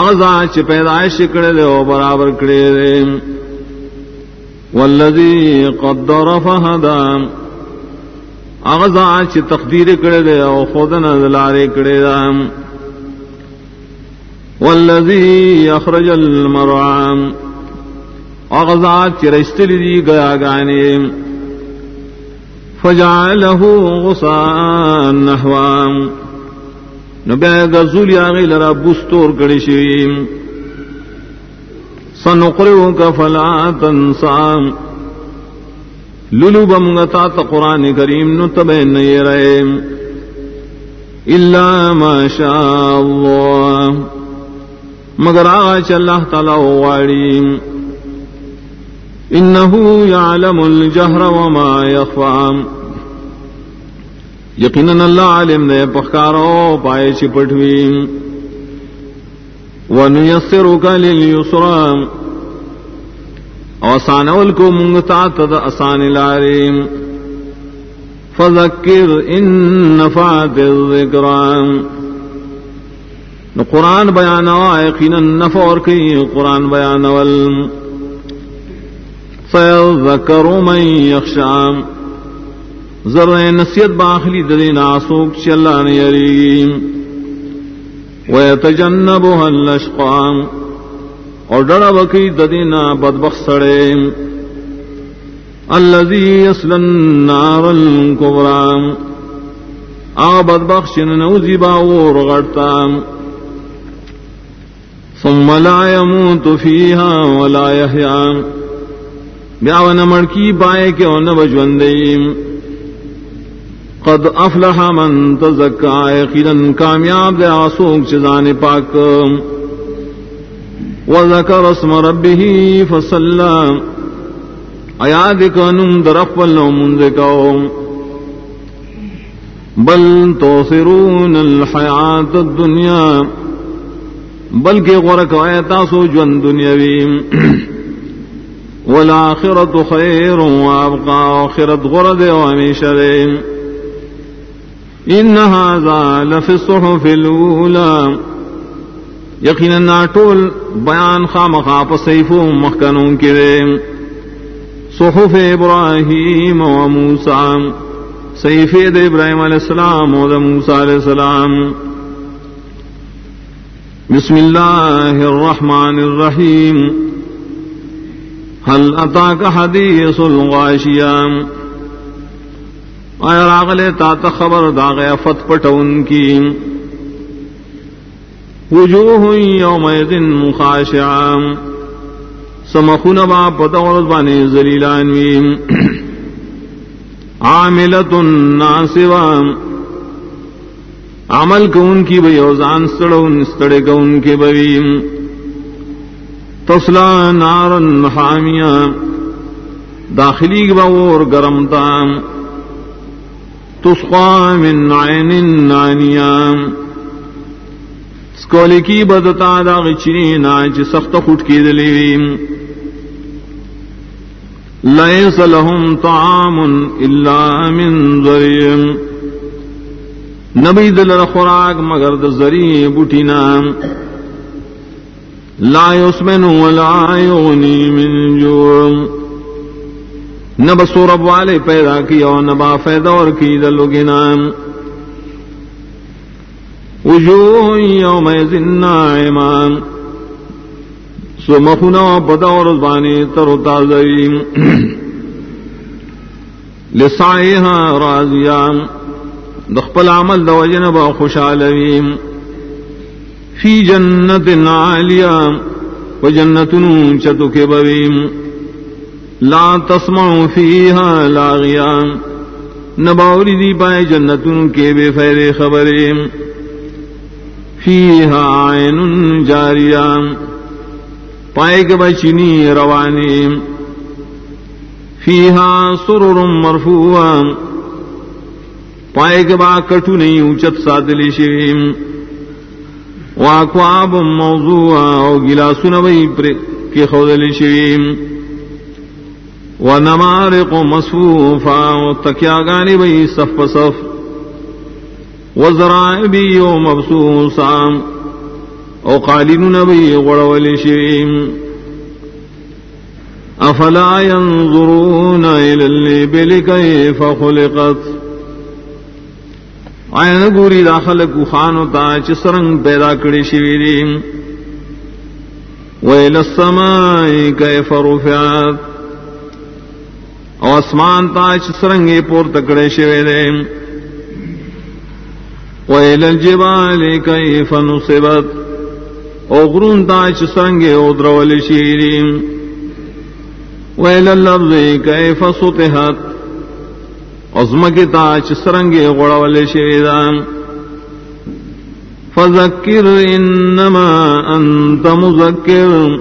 اغزا چ پیدائش کڑے دے او برابر کڑے دے. والذي قدر فهدى اغزا چ تقدیر کڑے دے او خودن دلارے کڑے دا والذي اخرج المرعى اغزات چرشتلی دی گیا گانے. فجعله غصان نحوام. نبی گزولی آغی لرا بستور کڑی شویم. سنقرئوک فلا تنسام. للو بمگتا تا قرآن کریم نتبین نئی رہیم الا ما شاء اللہ مگر آغا چا اللہ تعالی واریم انه يعلم الجهر وما يخفى یقینا اللہ عالم نے پخکارو پائے چپٹوی۔ ونيسرك لليسرى اوسان اول کو منگتا تد اسان لاریم۔ فذکر ان نفعت الذکران نو قرآن بیان یقینا نفع اور کی قرآن بیان والم فیذکر من یخشام ذرا نصیحت باخلی ددین آسوک چی اللہ نے یریگی ویتجنبها الاشقام۔ اور ڈڑا بکی ددینا بدبخ سڑے۔ الذي يصل النار الكبرى آ بدبخش نوزی باور غڑتا ثم لا يموت فيها ولا يحيا بیا و نمڑ کی بائے کے او نب جوندیم قد افلح من تزکا، یقینا کامیاب دے آسوک چزان پاک۔ وذکر اسم ربه فصلى. ایاد کنم درف ولو بل توثرون الحیات الدنیا. بلکہ غرق آیتا سو جون دنیاویم والآخرة خير وابقى آخرت غرد ومشر إن هذا لفي الصحف الأولى. يقينا ناطول بيان خام خاپ سيف مخكنون كريم صحف ابراہیم إبراهيم وموسى سيف إبراهيم عليه السلام وموسى عليه السلام۔ بسم الله الرحمن الرحيم هل اتاك حديث الغاشيام آیا راغلے تا تا خبر دا غیا فت پٹون کی۔ وجوہ یوم ایدن سمخون با پتورد بانی زلیلانویم عاملت ناسوام عمل کون کی بھئی اوزان سڑون استڑے کون کی بھئیم تسلا نارن حامیا داخلی بور گرم تام. تسقا من عین نانیا سکولی کی بدتا دا غچنی ناچ سخت خٹ کی دلیویم لیس لهم طعام الا من ذریم. نبی دل خوراک مگر د ذری بوٹی نام لا يسمن ولا يغني من جوع. نب سورب والے پیدا کیا اور نبا فیدا اور کی دلو گنام وجوه يوم ناعمان سمخنا بدا اور زبانی تر تازیم لسائها راضیان دخپل عمل دو جنبا خوشالویم فی جنت عالیا و جنتن چتو کے بویم لا تسمع فیہا لاغیا نباوری دی پائے جنتن کے بے فیر خبریں. فیہا عین جاریا پائے کے بچنی روانی۔ فیہا سرر مرفوعا پائے کے با کٹو نہیں اونچت ساتلی شویم واکواب موضوع او گلاسون بئی پر کی خودلی شویم و مصفوفا و تکیاگانی صف صف و و مبسوسا او قالینون بئی غڑولی شویم افلا ينظرون الى الليل كيف خلقت. آئین گوری داخل کو خانو تا چسرنگ پیدا کری شویری ویل السمائی کیف رفعات او اسمان تا چسرنگ پور تکڑے شویرے ویل الجبال کیف نصبت. او غرون تا چسرنگ او درول شیری ویل اللرض عظمکی تا چسرنگی غڑا شیدان فذکر انما انت مذکر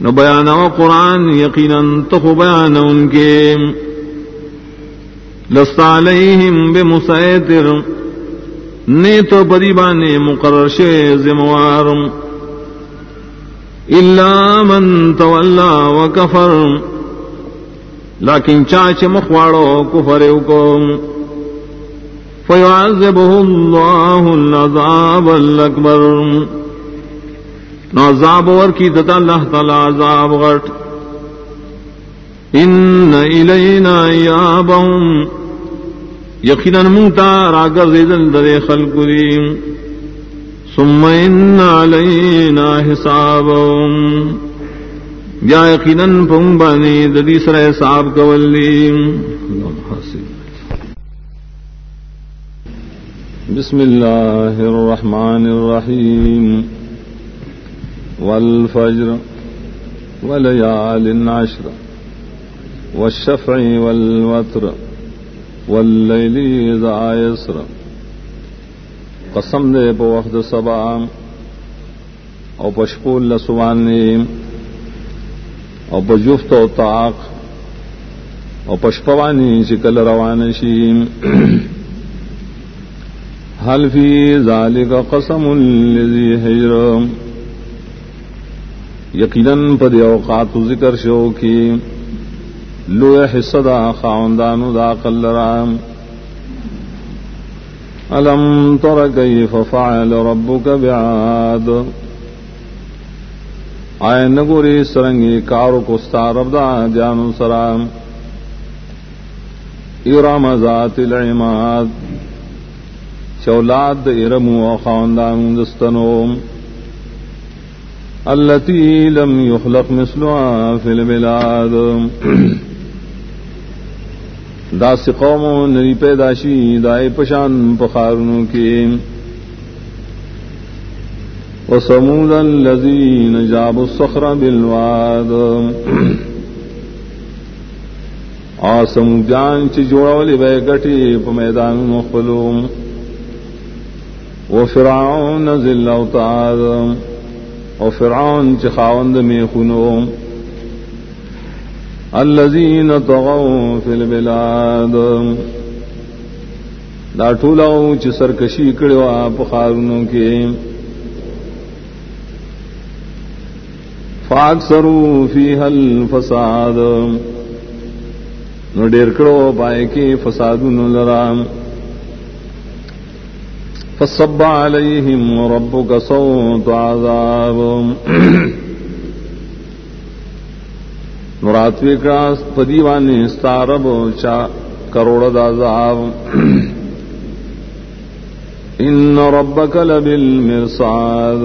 نو بیان و قرآن یقیناً تو بیان ان کے لستا علیہم بے مسیطر نے تو پری بانے مقرر شے ذموار الا من تولا و کفر لیکن چاچ مخواڑو کفر کو فيعذبه الله العذاب الأكبر نعذاب ورکی دتا اللہ تعالی عذاب غٹ. ان الینا یابهم یقینا منتا راگر زیدن در خلق دیم ثم ان علینا حسابهم. یا یقینا پم بانی ددی سر حساب کولیم بسم الله الرحمن الرحيم والفجر وليال عشر والشفع والوتر والليل إذا يسر قسم دے پا وقت سبا او پشپول لسوانی او پجفت و طاق. او پشپوانی شکل روانشیم هل في ذلك قسم الذي حجر. یقیناً پد اوقات ذکر شو کی لو حصدا خاندان دا قل رام الم تر كيف فعل ربك بعاد. آئے نگوری سرنگی کارو کو ستارب دا جانو سرام ارام ذات العماد. چولاد ارم و خاندان دستنو. التي لم يخلق مثلها في البلاد. دا قوم نری پیداشی دائے پشان پخارنوں کے وسمود الذين جابوا الصخر بالواد. آسم جان چ جوڑا والی بے گٹی پ میدان مخلوم وفرعون ذل اوتاد. وفرعون چخاوند میخونو. الذين طغوا في البلاد. دا ټولو چې سرکشي کړو په خارونو کې. فاکثروا فيها الفساد. نو ډېر کړو پای کې فسادونو لرام فصب عليهم ربك صوت عذاب. نورات وکاس پدیوانی ستارب چا کروڑ دازاب۔ ان ربك لبالمرصاد۔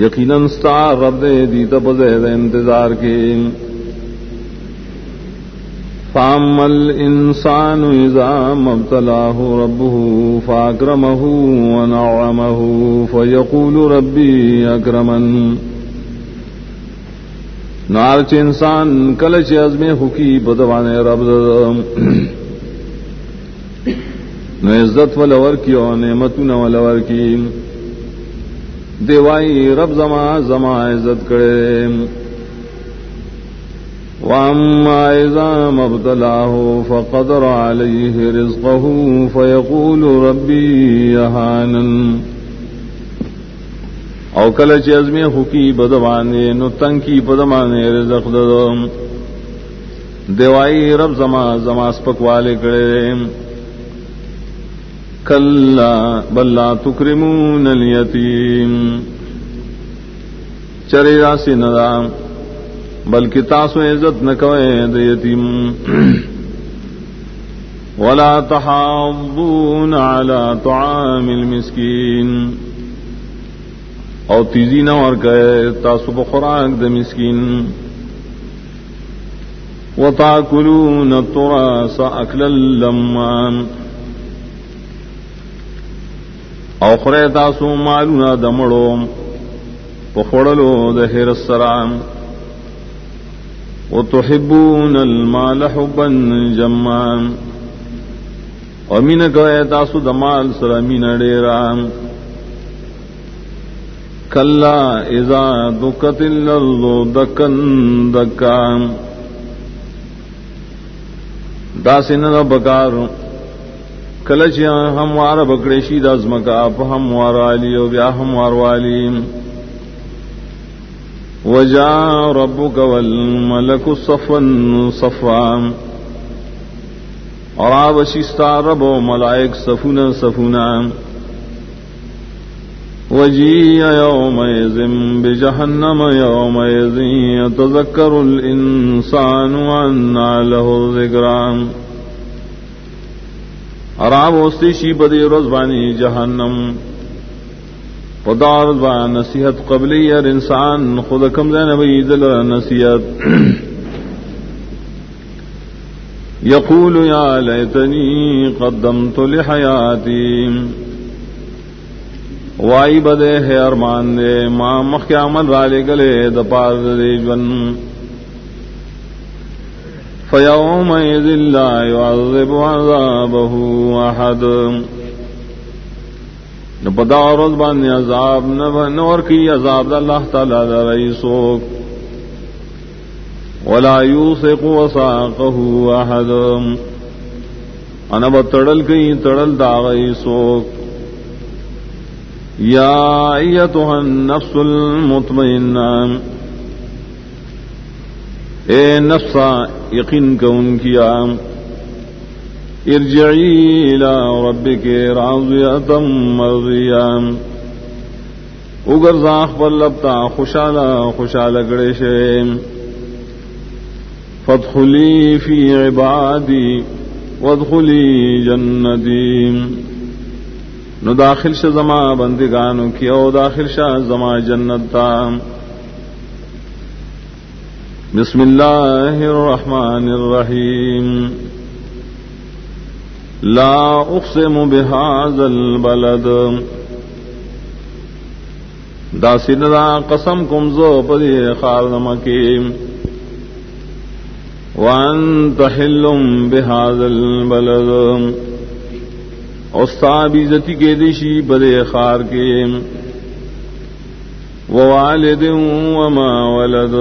یقینا ستار رب دے دیتا پزید انتظار کی فاما الانسان اذا مبتلاه ربه فاكرمه ونعمه فيقول ربي اكرمن نار چ انسان کل چ ازم حقی بدوانے رب نو عزت ولور کی او نعمت نو ولور کی دیوائی رب زما زما عزت کرے. وأما إذا ما ابتلاه فقدر عليه رزقه فيقول ربي يهانا او کل چی ازمی خوکی بدوانے نو تنکی بدوانے رزق ددم دیوائی رب زما زما سپکوالے کرے کلا بلا تکرمون الیتیم. چرے راسی ندام بلکہ تاسو عزت نہ کوئے د ولا تحاضون على طعام المسكين او تیزی نہ اور کہے، تاسو بخوراک د مسکین. وتاكلون التراث اكلا لما او خره تاسو مالونه دمړو په خړلو د هر سرام وتحبون المال حبا جما ومن گئے تاسو دمال سر مین ڈیرا کلا ازا دکت الارض دکن دکان داسن بکار کلچ ہموار بکڑے شید ازمکا ہموار والی او بیا ہموار والی. وجا ربك والملك صفا صفا. اور آبشیستا رب و ملائک سفنا سفنا وجی يومئذ بجهنم، يومئذ يتذكر الإنسان وأنى له الذكرى. اراب وستی شی بدی رزبانی جہنم، پدار با نصیحت قبلی ار انسان، خود کم دین بی دل نصیحت. یقول یا لیتنی قدمت لحیاتی. وائی بدے ہے ارمان دے، ماں مخ عمل رالے گلے دپار دے جن فیوم لا يعذب عذابه احد۔ پدا روز بان عذاب نہ نور کی عذاب اللہ تعالی دا رئیسوک ولا يوثق وثاقه احد۔ انا بتڑل کی تڑل دا رئیسوک یا ایتها النفس المطمئنہ اے نفسا یقین کا ان کی عام ارجعی الى ربک راضیتا مرضیا. اگر زاخ پر لبتا خوشالا خوشالا گڑے شے. فادخلی فی عبادی، وادخلی جنتی. نو داخل ش زما بندگانو کی، او داخل شاہ زما جنت تام بسم الله الرحمن الرحيم لا أقسم بهذا البلد۔ دا سندا قسم کم زو پدی خار نمکیم وانت حلم بهذا البلد۔ استاب عزتی کے دیشی بدے خار کے۔ ووالد وما ولد۔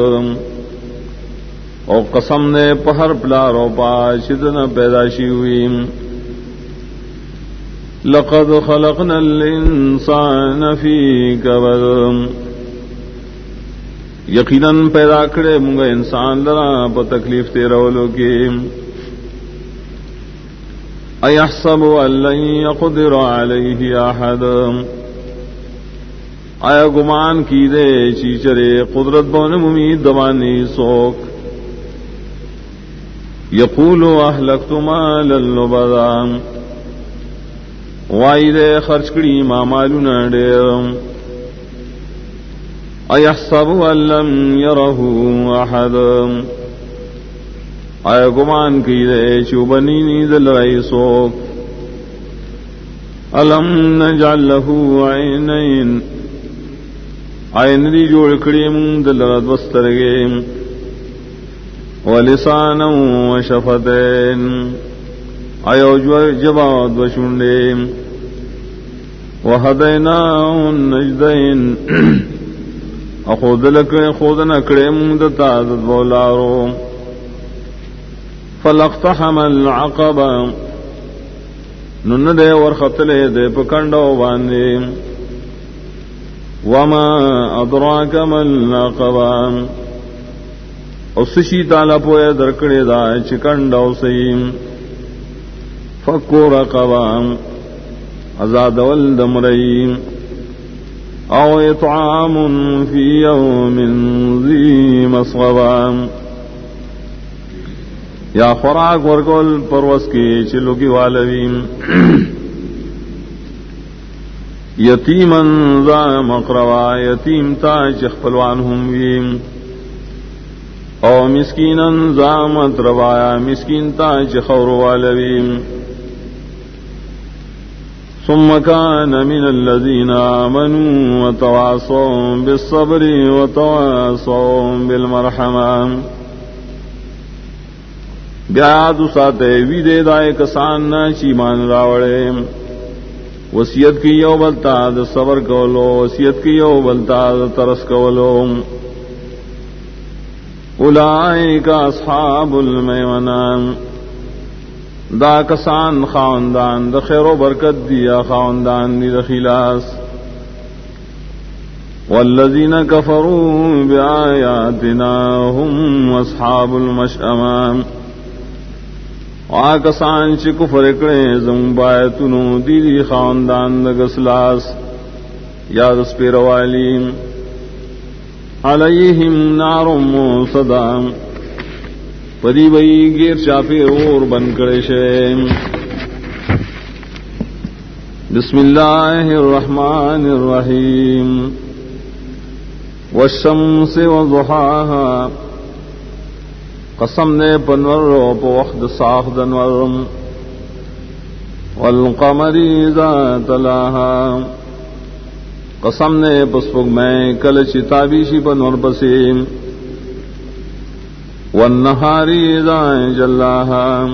او قسم نے پہر پلارو پا شدن پیداشی ہوئی۔ لقد خلقنا الانسان فی کبد۔ یقیناً پیدا کرے منگا انسان لرا پا تکلیف تیرولو کی۔ ایحسب ان لن یقدر علیہ احد آیا گمان کی دے چیچرے قدرت بون ممید دوانی سوک؟ یقول اہلکت مالا لبدا. وائی دے خرچ کری ما مالونا دیر ایحسب ان لم یرہ احد آیا گمان کی دے چوبنی نیدل رئیسوک الم نجعل له عینین۔ عین دی جوڑ کری من دل رد وسترگیم ولسانا وشفتين ایو جواد وشنڈے وهديناه النجدين اخود لکڑے خود نکڑے مدتا دت بولارو۔ فلقتحم العقبہ نن دے ورخطلے دے پکنڈو باندے. وما ادراک من العقبہ اوسشی تالا پویا درکڑے دا چکنڈو سیم فکو رقبام ازاد ولدم رئیم او اطعام فی یوم ذی مصغبام یا خوراک ورکول پروس کی چلو کی والویم. یتیمن ذا مقروا یتیم تا چخپلوان ہم ویم. او مسکین زامت روایا مسکین تا چخور والویم. ثم كان من الذين آمنوا وتواصوا بالصبر وتواصوا بالمرحمة بیا دو ساتے وی دے دائے کسان چی مان راوڑے۔ وسیعت کی یو بلتا د صبر کولو وسیعت کی یو بلتا د ترس کولو۔ اولئک اصحاب المیمنان۔ دا کسان خاندان د خیر و برکت دیا خاندان دی د خلاص۔ والذین کفروا بآیاتنا هم اصحاب المشأمان۔ آکسان چی کفر کڑے زم بایتنو دیدی خاندان دگسلاس یاد سپیروالی علیہم نار موصدا پری بئی گیر چاپی اور بن کڑے شیم بسم اللہ الرحمن الرحیم. والشمس وضحاها قسم نے پنور رو پو وقت ساخ دنورم والقمری ذات لاها قسم نے پسپگ میں کل چتابی شی پنور پسیم۔ والنہاری ذائیں جلاها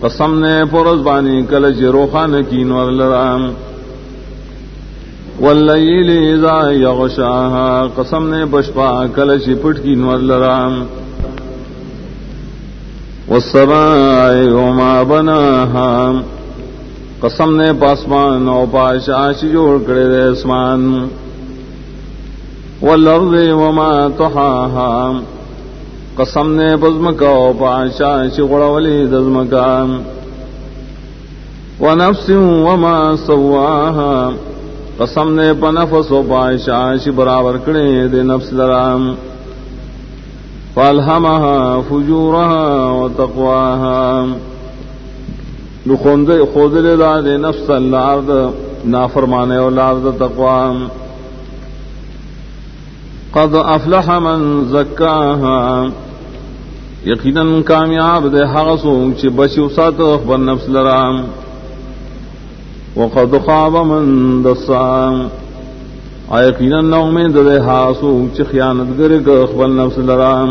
قسم نے پرز بانی کل چی روخان کینور لرام واللیل اذا یغشاها قسم نے پشپا کل چی پٹ کینور لرام والسماء وما بناها. قسم نے پاسمان او پاشاش جوڑ کرے دے اسمان. والارض وما طحاها قسم نے بزمکا او پاش پاشاش غڑولی دزمکا ونفس وما سواها. قسم نے پنفس او پاشاش برابر کرے دے نفس درام فالهمها فجورها وتقواها. نخوند خود لداد نفس الارض، نافرمانے والارض تقوام قد افلح من زکاها یقینا کامیاب دے حغسوں چی بچی سات اخبر نفس لرام. وقد خاب من دسام. آیقینا نو میں دے ہاسو چ خیانت گر اخبل نفس لرام۔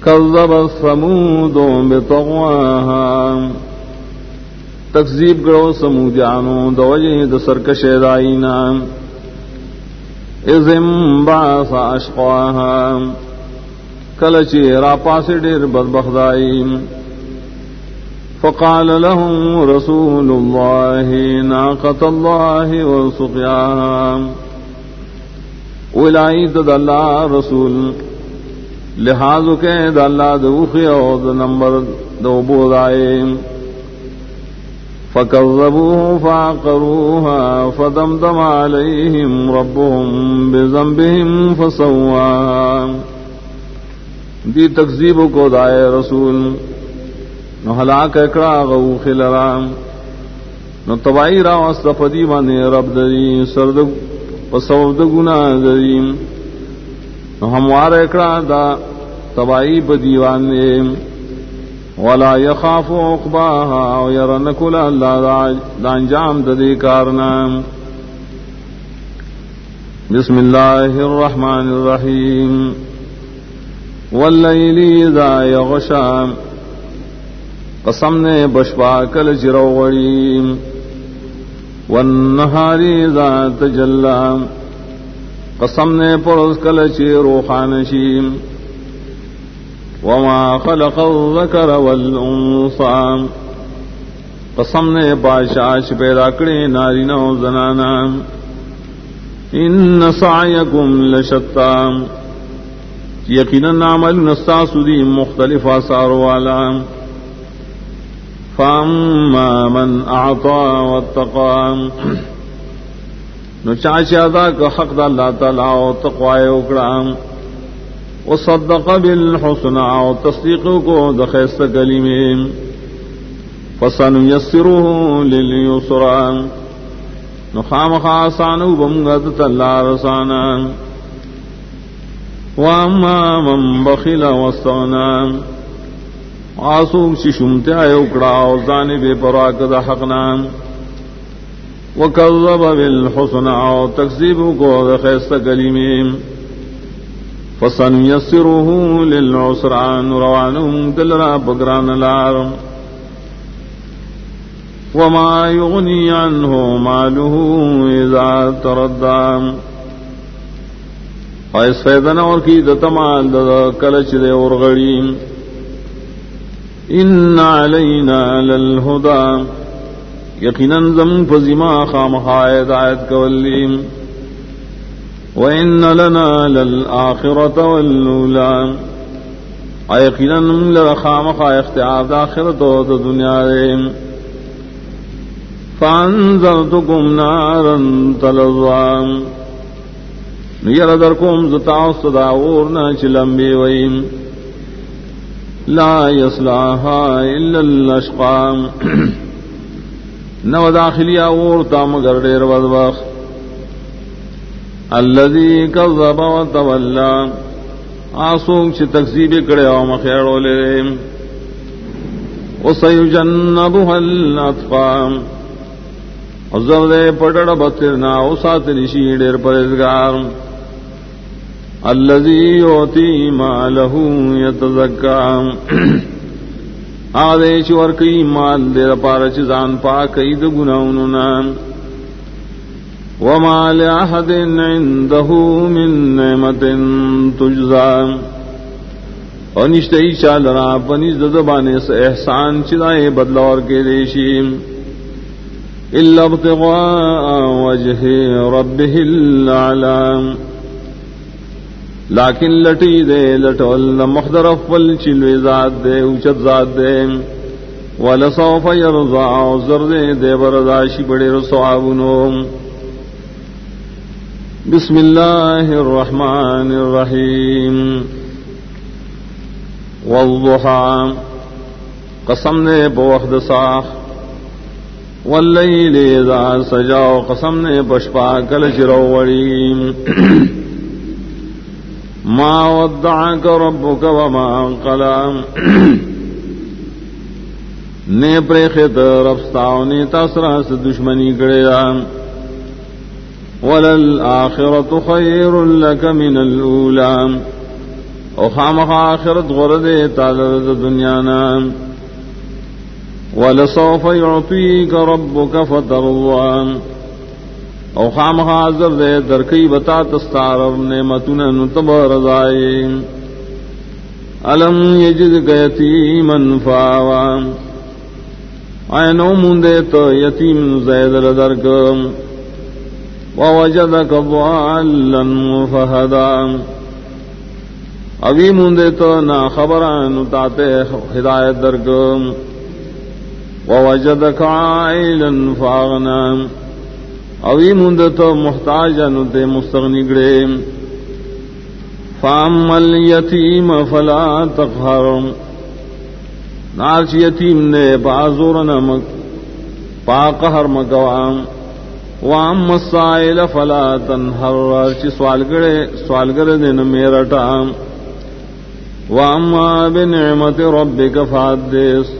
کذب سمود بطغواها تکذیب کرو سمودیانو دوجہ د سرکش دائینا ازم باس اشقواها کلچی را پاس ڈیر بدبخدائیم فقال لهم رسول الله ناقة الله وسقياها ولائد دلہ رسول، لحاظ کے دلہ دوخی او نمبر دو بودائے فكذبوه فعقروها فدمدم عليهم ربهم بذنبهم فسواها دی تکذیب کو دائے رسول نو ہلاک اکڑا غو خلرام نو تبائی را واسطہ پدی بانے رب دری سرد پسود گنا دری نو ہموار اکڑا دا تبائی پدی بانے ولا يخاف عقباها ويرى كل الله دانجام ددي كارنا بسم الله الرحمن الرحيم والليل إذا يغشى قسم نے بشپا کل جرو ونہاری ذات جلا قسم نے پرس کل چی روحانشی وما خلق الذکر والانصام قسم نے بادشاہ پیدا کرے ناری نو زنانا ان سعیکم لشتا یقینا عمل نستاسو دی مختلف آثار والا فاما من اعطى واتقى نو چاچی ادا کا حق دا اللہ تعالی او تقوی اکڑام و صدق بالحسنى او تصدیق کو دخیست کلمین فسن یسره للیسرا نو خام خاصانو بمگد تلا رسانا۔ واما من بخل واستغنى۔ آسو شمتے آئے اکڑا اور زانے بے پراک دا حق نام. وہ وکذب بالحسن او تکذیب کو دا خیست کلیم فسن یسرہ للعسران روانم دل را بگران لار. وما يغني عنه ماله إذا تردى فإس فیدن اور کی دتمال دا کلچ دے اور غڑیم ان علینا للہدا یقینا زم فزما خام خائد آیت کولیم وإن لنا للآخرة والأولى یقینا لرخام اختیار داخرت و دنیا دے فانذرتكم نارا تلظى نیر در کوم زتا صدا ورنا لا يصلاها الا الاشقام نو داخلی اور تا مگر دیر بدبخ الذي كذب وتولى آسوک چ تکذیب کرے او مخیرو لے. وسيجنبها الاتقى حضر دے پٹڑ بطرنا او سات نشی ڈیر پرزگار. الذي يعطي ماله يتزكى. آدیش ورکی مال دے پارچ زان پاک اید گناہوں نام وما لأحد عنده من نعمت تجزا. ونشتئی چالرا پنیز دبانے سے احسان چلائے بدلور کے دیشیم إلا ابتغاء وجه ربه الأعلام لیکن لٹی دے، لٹول مخدر افل چلوی ذات دے، اوچت ذات دے۔ ولسوف یرضا عذر دے دے برداشی بڑے رسوابنو بسم اللہ الرحمن الرحیم۔ والضحا، قسم نے بوخد ساخ۔ واللیل اذا سجاو قسم نے پشپا کل چرو ما ودعك ربك وما قلا نے پریخت رفستاو نے تسرا سے دشمنی کرے وللآخرة خير لك من الأولى. وخامخ آخرت غرد تالرد دنیا نام ولسوف يعطيك ربك فترضى. او خام حاضر دے درکئی بتا تستار نعمتن نتب رضائے علم یجد یتیما فاوا اینو مندے تو یتیم زید لدرک. ووجدک ضالا فہدا ابھی مندے تو نا خبران تاتے ہدایت درکم ووجدك عائلا فاغنا. اوی مند مندت محتاجا نتے مستغنی گڑے۔ فاما الیتیم فلا تقہر نارچ یتیم نے بازور نمک پاقہر مکوام وام السائل فلا تنہر چی سوال گڑے سوال گڑے دن میرا ٹام۔ واما بنعمت ربک فادیس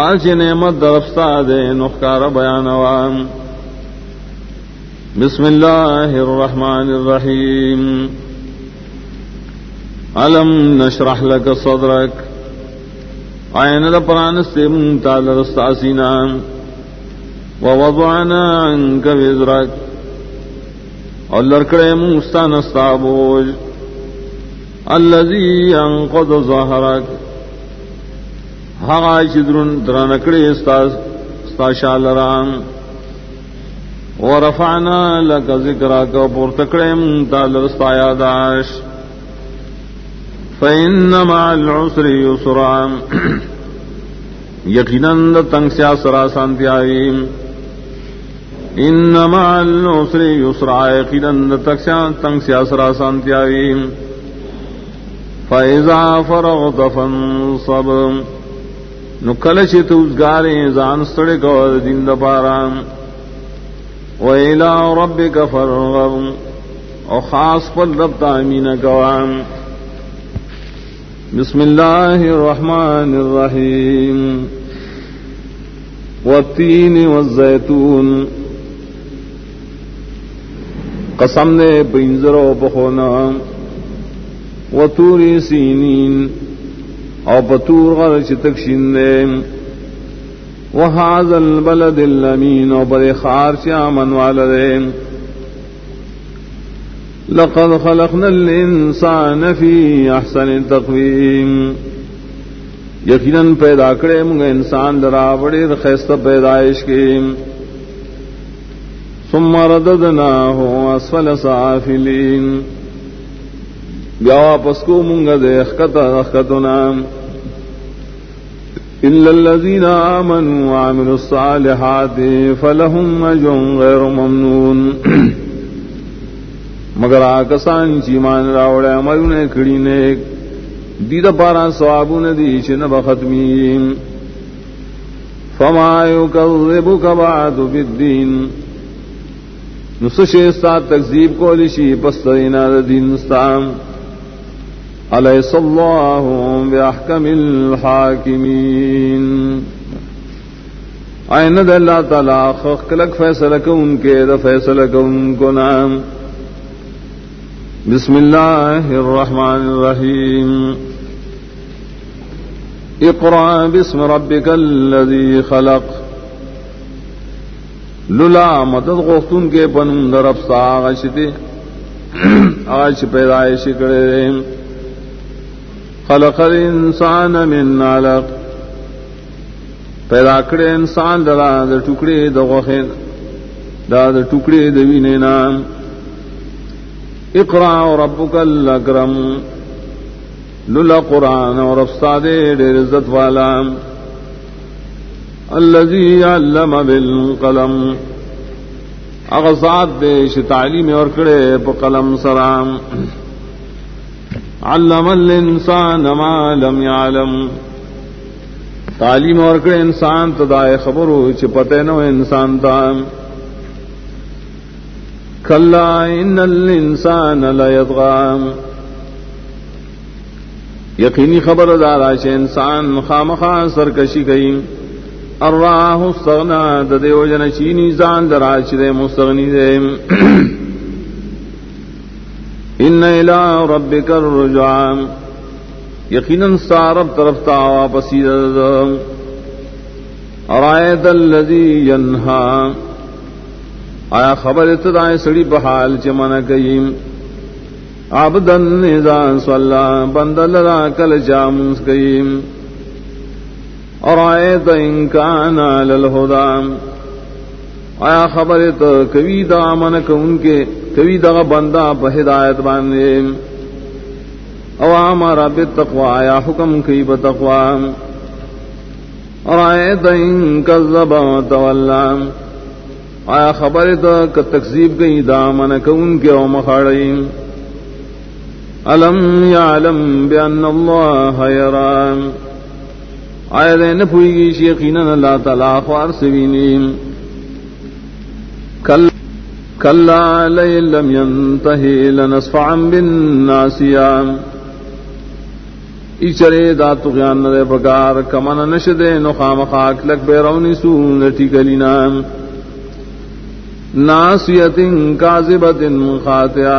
آج نعمت درفتا دے نخکار بیانوان بسم اللہ الرحمن الرحیم علم نشرح لك صدرك؟ عین لپران سے منتا لرستاسینا ووضعنا عنك وزرك. اور لڑکڑے منستان استابوج الذي انقض ظهرك. ہاں چدرن درنکڑے ستا شال رام و رفعنا لک ذکرا کا پورتکڑے منتا لرستا فإن مع العسر يسرا. یقینا تنگ سیا سرا سانتیاویم ان مع العسر يسرا. یقینا تنگ سیا سرا سانتیاویم فإذا فرغت فانصب. نو کل چی تو ازگارے زان سڑے کو دین دا پارا ویلا رب کا فرغم او خاص پر رب تامین کوام بسم اللہ الرحمن الرحیم۔ والتین والزیتون۔ قسم نے پنزر و بخونا وطور سینین۔ او پتور غر چتک شندے وهذا البلد الأمين، وبر خارش من والدين لقد خلقنا الإنسان في أحسن تقويم. یقیناً پیدا کرے منگ انسان درا، بڑی خیست پیدائش کی. ثم رددناه اسفل سافلين. بیا واپس کو منگ دے اخکت اخکتنا إلا الذين آمنوا وعملوا الصالحات فلهم أجر غير ممنون. مگر آکسان چی مان راوڑے عمل نے کھڑی دید پارا سوابو ندی چن بختمیم فما يكذبك بعد بالدين نسشے سات تکذیب کو لشی پسترینا دین ستام علیہ اللہ بحکم الحاکمین آئین دا اللہ تعالی خلق فیصلہ کو ان کے دا فیصلہ کو ان کو نام۔ بسم اللہ الرحمن الرحیم۔ اقرأ باسم ربك الذي خلق۔ للا مدد غفتون کے پن درف سا آغشتے آغش پیدائش کرے۔ خلق الانسان من علق. پیدا کرے انسان دلا در ٹکڑے دا غخین دا در ٹکڑے دا وینینا اقرا ربک الاکرم. للا قرآن اور افسادے دیر عزت والا. الذي علم بالقلم. اغزاد دیش تعلیم اور کڑے قلم سرام. علم الانسان ما لم يعلم. تعلیم اور کڑے انسان تدائے خبرو چپتے نو انسان تا کلا ان الانسان لیدغام یقینی خبر دارا چھ انسان خامخا سرکشی گئی. الراہ استغنا، ددے وجن چینی زان دراچ دے مستغنی دے. ان الى ربک الرجعام یقینا سارب طرف تا واپسی ارایت الذی ینہا. آیا خبر اتدائے سڑی بحال چمن کئیم. عبدن نظام صلی بندل را کل جامنس کئیم. اور آئے تو انکان للہدام آیا خبر تو کبھی دا من کے کبھی دا بندہ پہ ہدایت باندھے او ہمارا بے تقوا آیا حکم کی بتقوا اور آئے تو ان کا زبان آیا خبر تو تقزیب گئی دامن ان کے او مخاڑی۔ الم یا علم بے اللہ یرام آئے دے پوئی گی شیقین اللہ تعالی خوار سوینیم کلا لم ينتهي لنصفعا بالناسيا ایچرے دا تغیان نرے پکار کمن نشدے نخام خاک لک بے بیرونی سون ٹکلینا ناسیت کاذبت خاطیا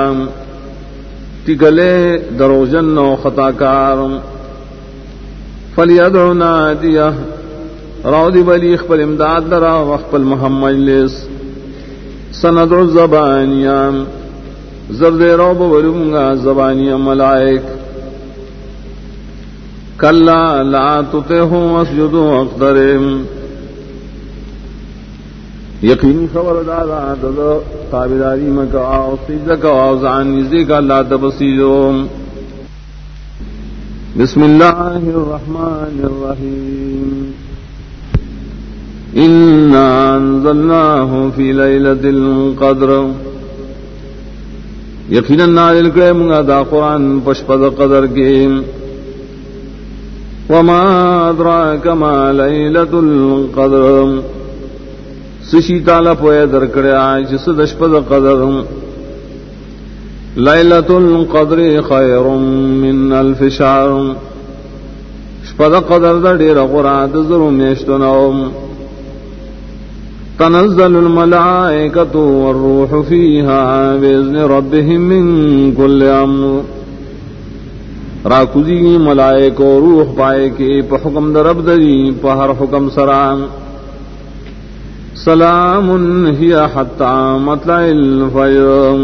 ٹکلے دروجن و خطاکار فلیدعو نادیہ. راو دی بلی اخبر امداد درا وخبر محمد لیس. سندعو زبانیام زرد رو بولونگا زبانی ملائک. کلا لا تطیحو اسجدو اقدرم یقینی خبر دادا دادا تابداری مکا آو سیدکا آو، زعان نزدی کا اللہ تبسیجو بسم الله الرحمن الرحيم إنا أنزلناه في ليلة القدر. يقينا نازل کرے منگا دا قرآن پشپد قدر کے وما أدراك ما ليلة القدر. سشی تالا پوئے در کرے آج سدشپد قدر. ليلة القدر خير من الف شهر. شپد قدر دا دیر قرآن تزر میشتنوم تنزل الملائكة والروح فيها بإذن ربهم من كل أمر. راکوزی ملائک و روح پائے کے پا حکم در رب پا ہر حکم سرام سلام هي حتى مطلع الفجر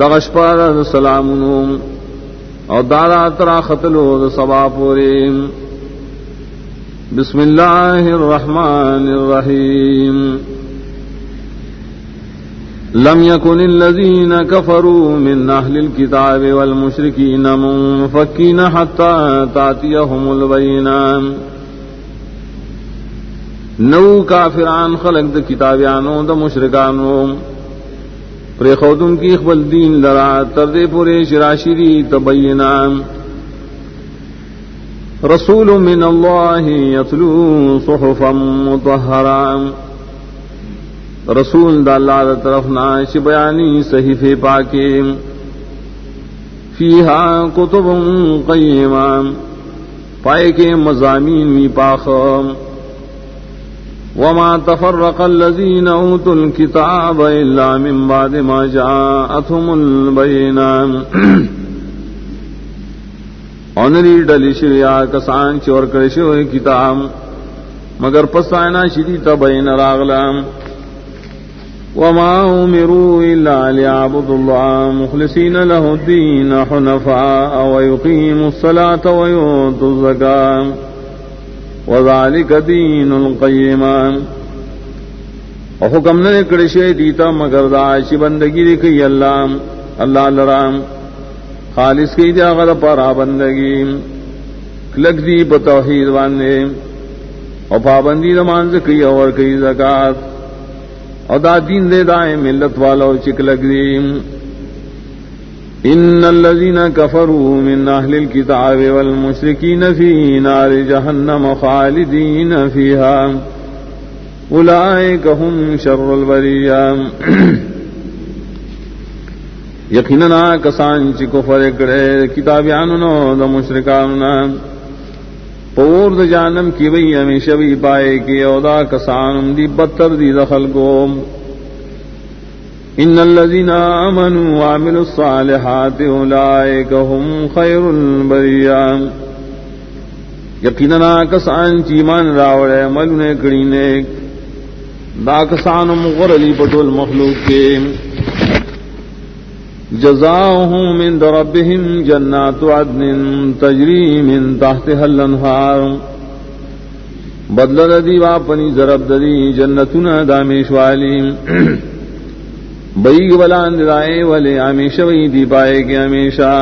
دغش پر سلام اور دادا ترا خطلو دا سبا پوری بسم اللہ الرحمن الرحیم لم يكن الذين كفروا من أهل الكتاب والمشركين منفكين حتى تاتيهم البينان نو کافران خلق د کتابیانو د مشرکانو پر خودن کی خپل دین لرا تر دې پورې شراشری تبینا رسول من الله يتلو صحفا مطهرا رسول دا اللہ دا طرف ناش بیانی صحیفے پاکے۔ فیہا کتب قیمہ پائے کے مضامین می پاخ۔ وما تفرق الذين اوتوا الكتاب الا من بعد ما جاءتهم البينات اونری ڈلی شریا کسان چور کرشو کتاب مگر پسائنا شری تبین راغلام وما أمروا إلا ليعبدوا الله مخلصين له الدين حنفاء ويقيموا الصلاة ويؤتوا الزكاة وذلك دين القيمان وحکم نے کرشے دیتا مگر داعش بندگی دکھی اللہ اللہ لرام خالص کی جا پارا بندگی کلک دی بتوحید باندے، اور پابندی دمان زکی اور کئی زکات ادا دین دے دائیں ملت والا چک لگ ان الذين كفروا من اهل الكتاب والمشركين في نار جهنم خالدين فيها اولئك هم شر البريه یقینا کسان چ کفر کرے کتابیانو د مشرکان پور د جانم کی وئی ہمیشہ بھی پائے کہ اودا کسان دی بدتر دی دخل کو ان الذين امنوا وعملوا الصالحات اولئك هم خير البريه یقینا کسان چیمان راوڑے عمل نے کڑی نے دا کسان مغرلی پٹول مخلوق کے۔ جزاؤهم من ربهم جنات عدن تجری من تحتها الانهار بدل دی واپنی ضرب دی جنتنا دامیش والی بیگ ولان رائے والے ہمیشہ وہی دی پائے گے ہمیشہ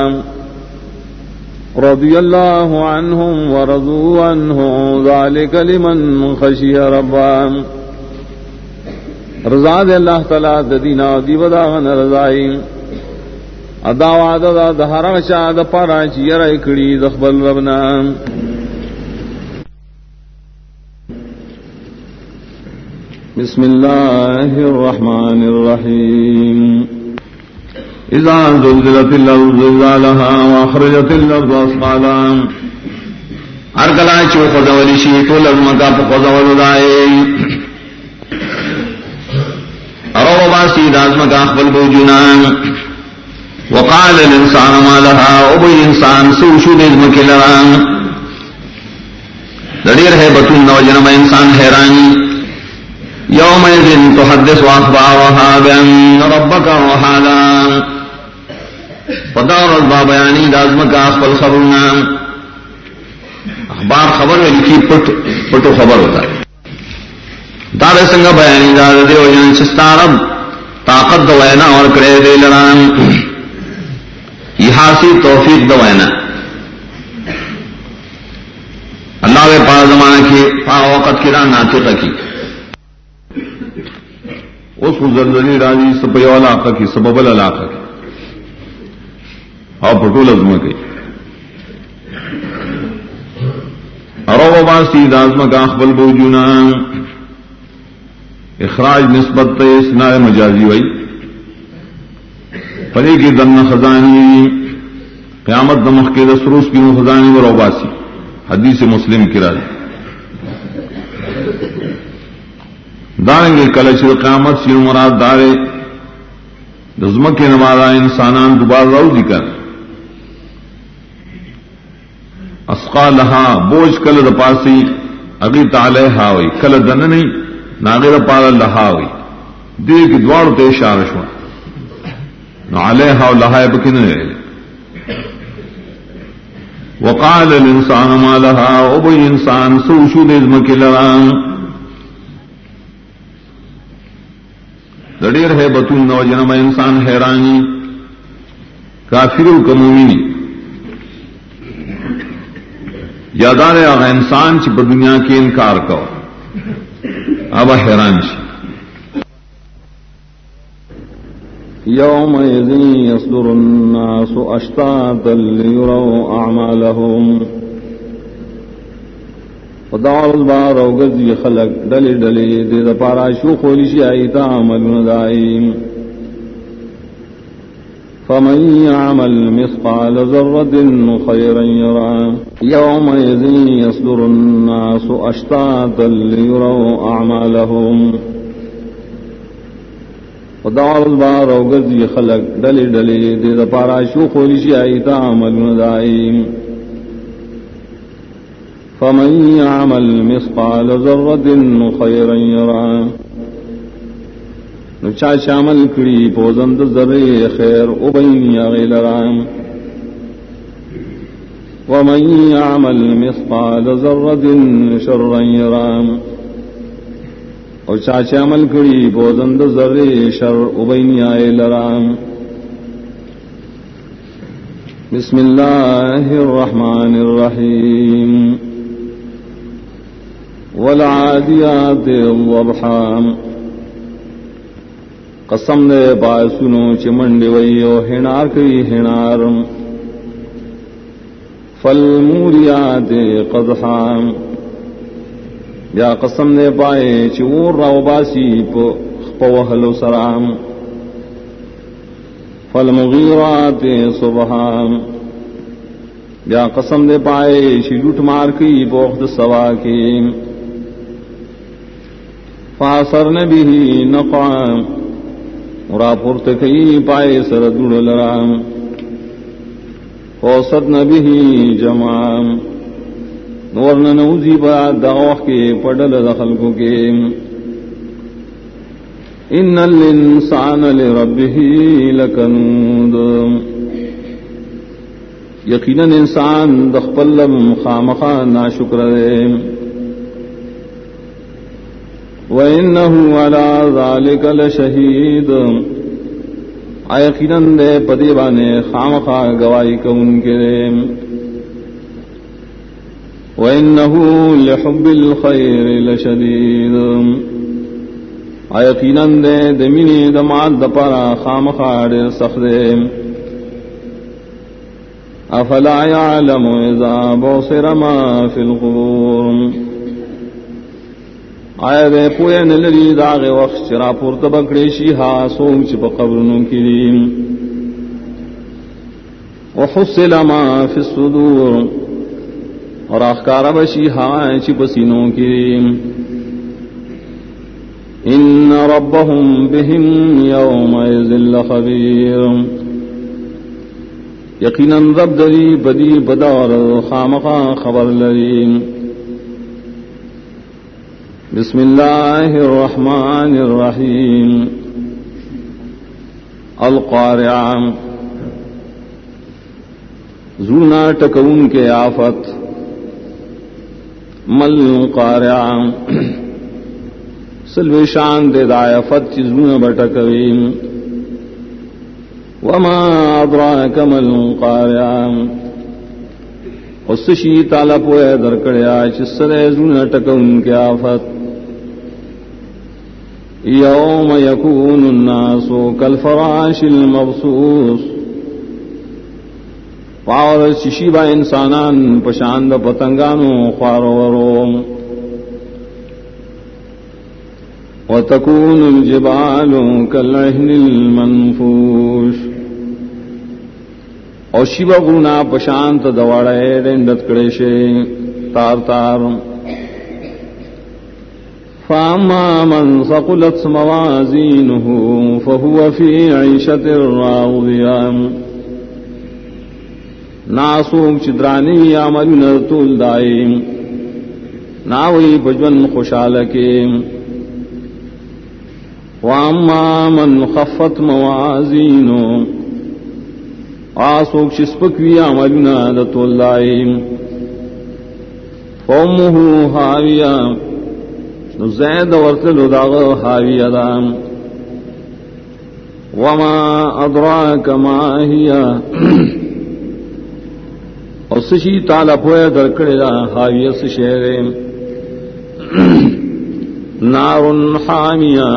رضی اللہ عنہم ورضو عنہ ذالک لمن خشی ربا رضا دے اللہ تعالی ددینا دی بداغن رضائی ادا واد دا دہرا شاد پارا چیر کڑی دخبل ربنا. بسم الله الرحمن الرحيم إذا زلزلت الأرض زلزالها وأخرجت الأرض أثقالها ہر کلا چو خدولی شی تو لگمکا پا خدول دائے ارو باسی دازمکا بوجنان وقال الانسان ما لها او بي انسان سو شو دې مکه لران دړي رہے بتون نو جنم انسان حیران. یوم یذن تحدث اخبارها بان ربك وحالا. پدار البا بیانی دازم کا خپل خبرنا. اخبار خبر میں لکھی پٹ، پٹو خبر ہوتا ہے. دار سنگ بیانی دار دیو جن چستارب، طاقت دوینا اور کرے دے لڑان. یہاسی توفیق دو دوائنا اللہ کے پا زمانہ کی پا وقت کی ران ناطق کی اس کو زلزلی راضی سب علاقہ کی، سبب علاقہ کی۔ اور پٹول ازم کی۔ ارو باسی دازم کا اخبل بوجونا اخراج نسبت اسنا مجازی وئی پری کی دن خزانی قیامت دمخ کے دسروس کی خزانی و روباسی۔ حدیث مسلم کی راج داریں گے کلچ قیامت سی مراد دارے۔ دزمک کے نمازا انسانان دوبارہ رو ذکر اسقا لہا بوجھ کل دپاسی اگی تالے ہاوئی کل دن نہیں ناغیر پارا لہاوی دیر کی دوار تے اشارہ شوا نو علیہا و لہائے بکن رہے وقال الانسان ما لها او بی انسان سوشو دیزمکی لران دڑیر ہے بتون نو جنم انسان حیرانی کافرو کمومینی یادار آغا انسان چی پر دنیا کی انکار کو اب حیران چی. يومئذ يصدر الناس أشتاتا ليروا أعمالهم. فدار البار وغزي خلق. دلي دلي دي دپارا شوخ ولشي ايتا عملون دائم. فمن يعمل مثقال ذرة خيرا يرى. يومئذ يصدر الناس أشتاتا ليروا أعمالهم. خدار البار او گزی خلق ڈلی ڈلی دے دا پارا شو خولیشی آئیتا عمل دائیم فمن يعمل مثقال ذرة خيرا يرى نچا شامل کری پوزند ذرے خیر ابین یا غیلرام ومن يعمل مثقال ذرة شرا يرام او چاچے عمل کری، بوزند زر شر ابین آئے لرام بسم اللہ الرحمن الرحیم۔ والعادیات الضبحام قسم دے باسنو چمنڈی وئی ویو ہنار کری ہنار۔ فالموریات قضحام یا قسم نے پائے چور رو باسی پوہلو سرام. فل مغیرات صبحام یا قسم دے پائے چی لوٹ مار کی بوخت سوا کی. فاثر نے بھی نقام. را پورت کئی پائے سر دڑ لرام. فوسط نبی جمام. نورن نوزی با دعوخ کے پڑل دخل کو کے ان الانسان لربه لکنود یقینا انسان دخپلم خامخا ناشکر دے وَإِنَّهُ عَلَى ذَلِكَ لَشَهِيدٌ. آیقینا دے پدیبانے خامخا گوائی کون کے دے وَإِنَّهُ لِحُبِّ الْخَيْرِ لَشَدِيدٌ. آیقیناً دے دمینی دمات دپارا خام خاڑ سخدے افلا يعلم اذا بوصر ما في القبور. آیا دے پویا نلری داغ وقت چرا پورت بکڑی شیہا سوم چپ قبرنوں کی دیم وحصل ما في الصدور. اور آخکار بشی ہائیں چپ کی۔ ان ربهم بهم يومئذ لخبير یقینا رب دری بدی بدار خامخا خبر لریم بسم اللہ الرحمن الرحیم۔ القارعہ۔ زونا ٹکون کے آفت۔ مل قارعام سلوی شان دے دایا فت چیزون بٹکویم وما ادراک مل قارعام اس شی تالا پوئے درکڑیا چسرے زون ٹکون کے آفت۔ یوم یکون الناس کالفراش المبسوس۔ پاور ششی با انسانان پشاند پتنگانو، خوارو وتكون الجبال كالعهن المنفوش. او شیو غرونا پشانت دواڑے ڈنڈت کڑیشے تار تار. فاما من ثقلت موازينه فهو في عيشة راضية. ناسوم چدرانی عمل نرتول دائم. ناوی بجون خوشحال کے واما من خفت موازینو. آسوک شسپکوی عملنا دتو اللہ فومه حاویہ. زید ورتلو داغ حاویہ دام. وما ادراک ما ہیا. اور سشی تالا پوئے درکڑے دا حاویہ سشہرے نار حامیہ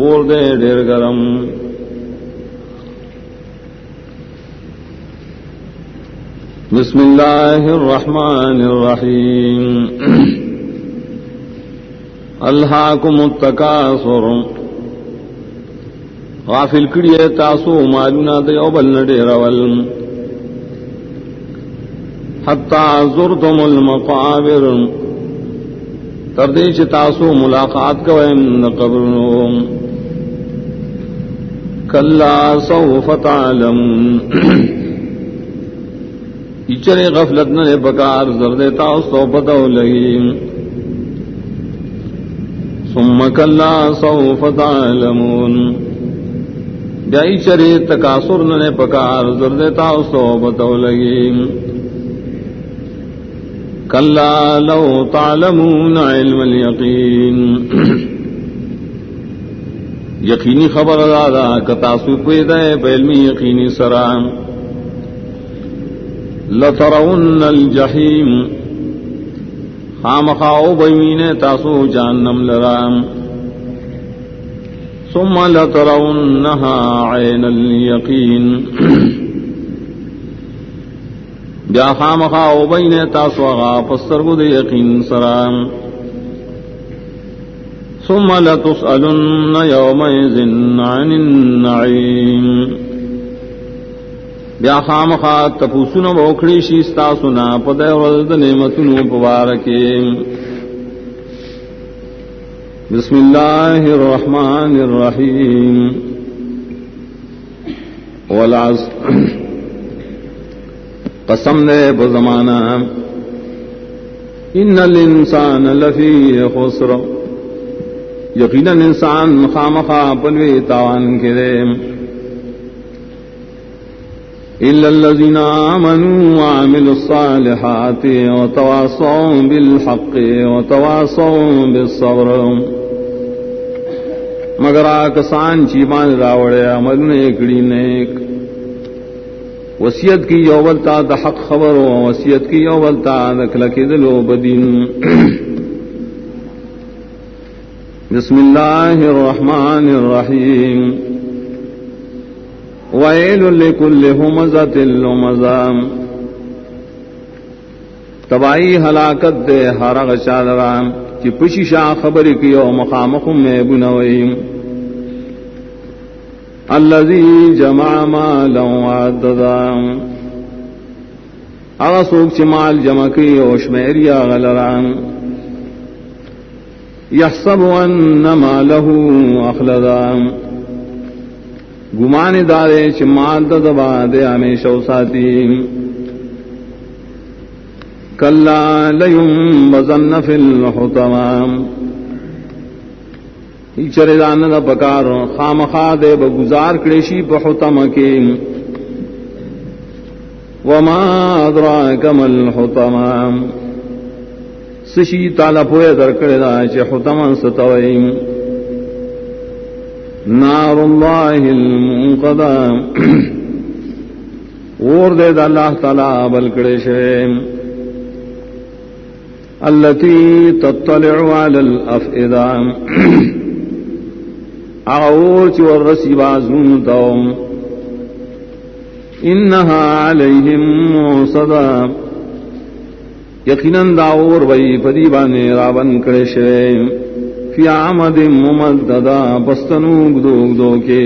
اور دے ڈیر گرم۔ بسم اللہ الرحمن الرحیم۔ اللہ کو متکاسر غافل کڑیے تاسو مالونا دیو بل ڈیرول حتی زرتم المقابر. تردیش تاسو ملاقات کو قبر کلا سوف تعلمون. اچرے غفلت نے بکار زردتا سو پتو لگی. ثم کلا سوف تعلمون. بیائی چرے تکاسر نے پکار زردتا سو پتو لگی. کلا لو تعلمون علم الیقین یقینی خبر دادا کتاسو پی دے بیلمی یقینی سرام لترون الجحیم. خام خاؤ بمین تاسو جانم لرام ثم لترونها عین الیقین. بیا خام خاؤ بین تاسو غا پسترگو دے یقین سرام ثم لتسألن يومئذ عن النعيم بیا خام خات تپوسن بوکھڑی شیستا سنا پدے ولد نعمتن مبارکی بسم اللہ الرحمن الرحیم. والعصر. قسم دے بزمانہ ان الانسان لفی خسر۔ یقینا انسان خامخا پلوی تاوان کے دے إلا الذين آمنوا وعملوا الصالحات وتواصوا بالحق وتواصوا بالصبر۔ مگر آکسان چیمان راوڑے، عمل نے نیک۔ وسیعت کی یوبلتا دا حق خبر وسیعت کی یوبلتا دکھلکی دلو بدین۔ بسم الله الرحمن الرحيم ويل لكل همزة لمزام تبائی ہلاکت دے ہر غشالرام کی پشی شاہ خبر کی او مقامخم میں بنوئی الذي جمع مالا وعددا. اغا اغسوک چی مال جمع کی او شمیریا غلرام يحسب أن ماله أخلدا گمان دارے چمال دبا دے ہمیشہ ساتھی کلا لیم بزن فل ہو تمام چرے دان د پکار خام خا دے بگزار کڑیشی بہتم کے۔ وما ادرا کمل ہو سشی تالا پوئے درکڑے دا چے حتمن ستوئیم نار اللہ المنقضا اور دے دا اللہ تعالی بلکڑے شویم التي تطلع على الافئدام اور چی ورسی بازون دوم. انہا علیہم موصدام یقیناً داور بئی پدی بانے رابن کرے شرے فی آمد ممددا پستنوگ دوگ دو کے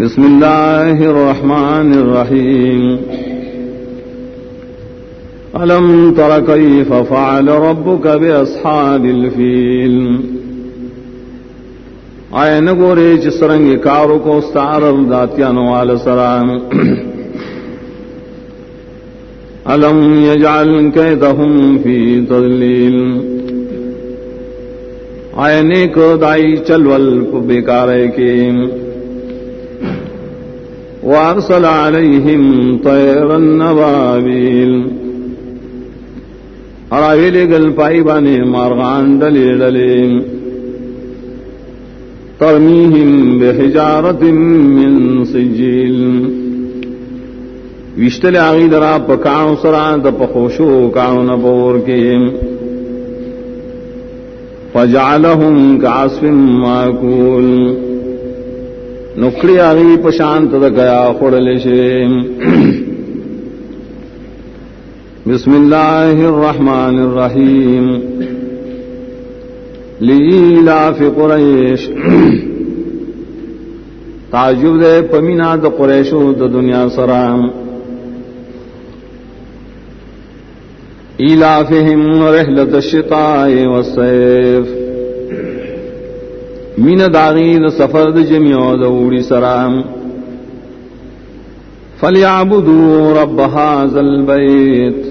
بسم اللہ الرحمن الرحیم. علم تر کیف فعل ربک بی اصحاب آئے نگورے جس رنگ کارو کو ستارل داتیانو آل سرام الم یجعل کیدہم فی تضلیل۔ آئے نیک دائی چلول بیکار کے۔ وارسل علیہم طیر النبابیل اراویل گل پائی بانے مارغان ڈلی ڈلے۔ ترمیہم بحجارت من سجیل وشتل آغی درا پکاؤ سران دا پخوشو کاؤ نبور کے فجعلهم كعصف ماكول نکڑی آگی پشانت دکیا خوڑل شیم بسم اللہ الرحمن الرحیم. لیلاف قریش تعجب دے پمینا د قریشو د دنیا سرام ایلافهم رحلت الشتاء والصيف مین داغی سفر جمیو دوڑی سرام فلیعبدو رب هذا البیت.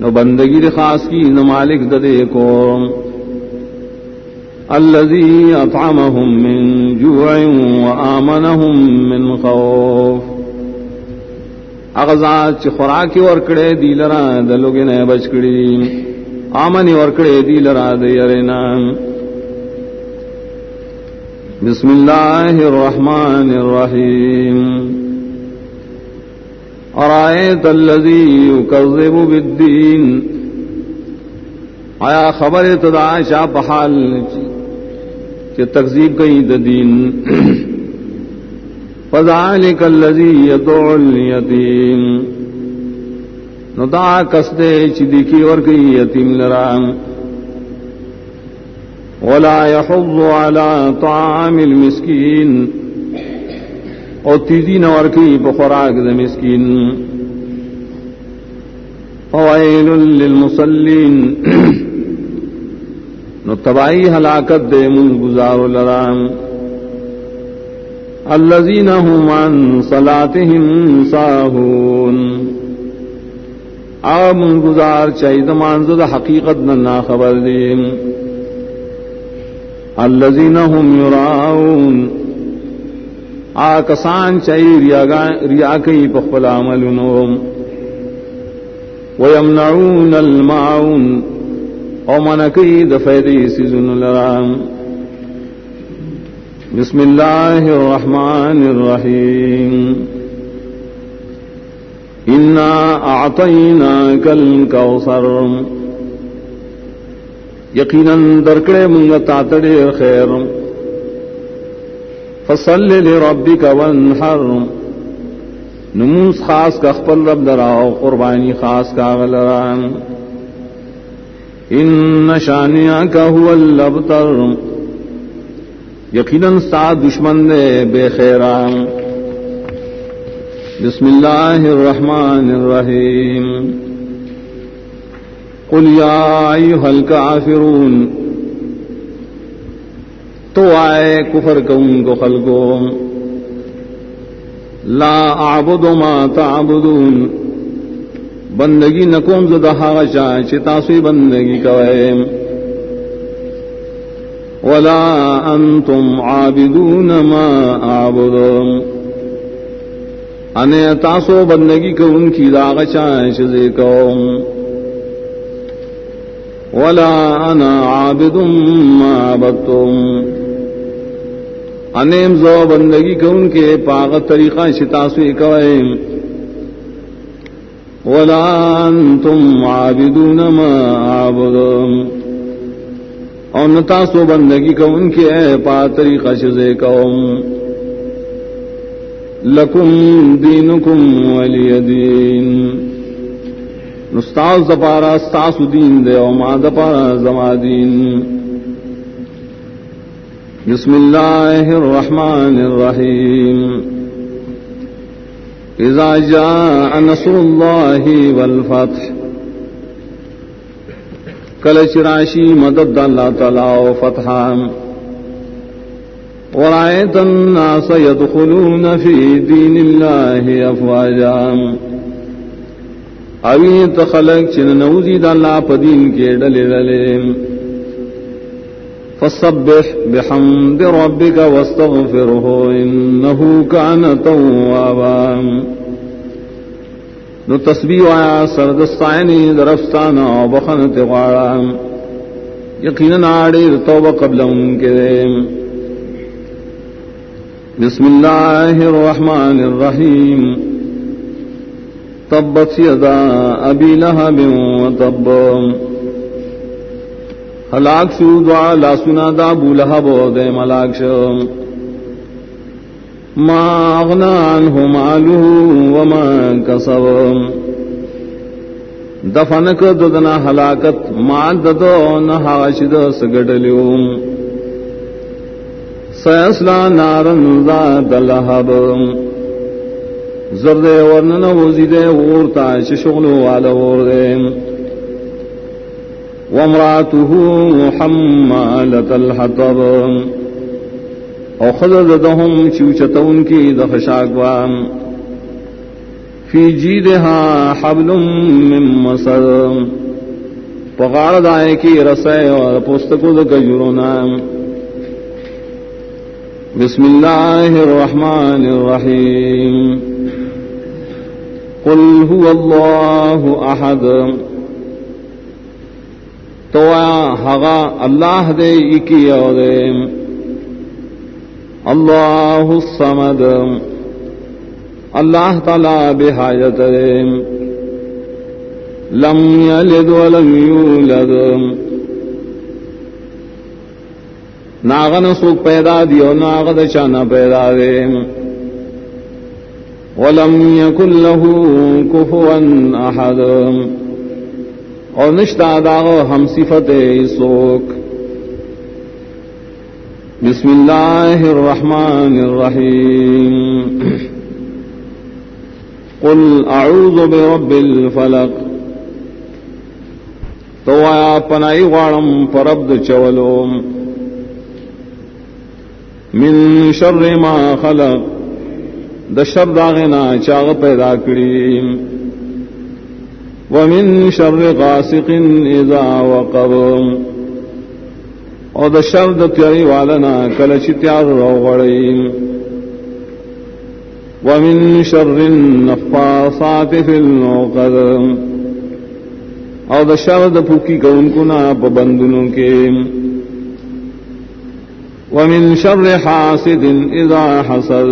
نو بندگی خاص کی نو مالک ددے کو الذي اطعمهم من جوع وآمنهم من خوف. اغزاد چ خوراکی ور کڑے دی لرا د لوگے نے بچ آمنی ور کڑے دی لرا د یرینا بسم اللہ الرحمن الرحیم. ارائیت اللذی یکذب بالدین. آیا خبر تدا شاہ پحال چی؟ تکذیب گئی د دین۔ فذلك الذي يدعو ندا کسدے چدی کی اور گئی یتیم لرام ولا يحض على طعام المسكين او تیزی نور کی بخوراک د مسکین۔ فوائل للمصلين نو تبائی ہلاکت دے من گزار لرام۔ الذين هم عن صلاتهم ساهون آم گزار چاہید مانزد حقیقت ننا خبر دیم۔ الذين هم يراؤون آکسان چاہی ریا کئی پخپل عملنوم ويمنعون المعون او منکی دفیدی سیزن لرام بسم الله الرحمن الرحيم إنا أعطيناك الكوثر. يقينا دركڑے منگا تاتڑے خیر. فصل لربك وانحر. نموز خاص کا خپل رب دراؤ قربانی خاص کا غلران ان شانیاک هو اللبتر یقیناً سات دشمن نے بے خیران. بسم اللہ الرحمن الرحیم. قل یا ایوہ الکافرون تو آئے کفر کون کو خلقو لا اعبد ما تعبدون. بندگی نکوم زدہا غشا چتاسوی بندگی کوئے. ولا أنتم عابدون ما أعبد أنا تاسو بندگی کو ان کی داغ چائش دے ولا انا عابد ما عبدتم. انیم زو بندگی کو ان کے پاغ طریقہ شتاسوی کوئے. ولا انتم عابدون ما عبدتم اور نتا سو بندگی کو ان کے اے پا طریقہ شزے قوم لکم دینکم ولی دین. نستاز دپارا ستاس دین دے او ما دپارا زما دین. بسم اللہ الرحمن الرحیم. اذا جاء نصر اللہ والفتح. کل چراشی مدد اللہ تعالی و فتح ورائت الناس يدخلون في دين الله افواجا. اوی تخلق چن نوزی دا اللہ پا دین کے ڈلے ڈلے. فسبح بحمد ربك واستغفره إنه كان توابا۔ نو تسبیح آیا سردستائنی درفستانا و بخن تغارا یقینا آڑی توبہ قبل ان کے۔ بسم اللہ الرحمن الرحیم۔ تبت یدا ابی لہب و تب۔ ہلاک شو دعا لا سنا دا ابو لہب و دے ملاک شو ما اغنا عنه ماله وما كسب دفنک ددنا ہلاکت مال ددو نہ ہاشد سگڈلیو سیسلا نارن ذات لہب زرد ورنن وزید ورتا شغل والا ورد وامراته حمالة الحطب. او خزر دهم چوچتون کی دخشاکوام فی جیدها حبل من مصر. پغار دائے کی رسے اور پستکو دکجرونا بسم اللہ الرحمن الرحیم. قل هو اللہ احد. تو ہگا اللہ دے اکی اور دے اللہ الصمد۔ اللہ تعالی بحاجت لم یلد ولم یولد۔ ناغن سوک پیدا دیو ناغد چانا پیدا دے۔ ولم یکن له کفوا احد۔ اور نشتا داغ ہم صفت سوک۔ بسم اللہ الرحمن الرحیم۔ قل اعوذ برب الفلق۔ تو آیا پنائی غارم پربد چولو من شر ما خلق۔ د شر داغنا چاغ پیدا کری ومن شر غاسق اذا وقب. او د شر د تیاری والنا کله چې تیار راوغړی ومن شر النفاثات في العقد. او د شر د پوکی کونکو نا په کې ومن شر حاسد اذا حسد.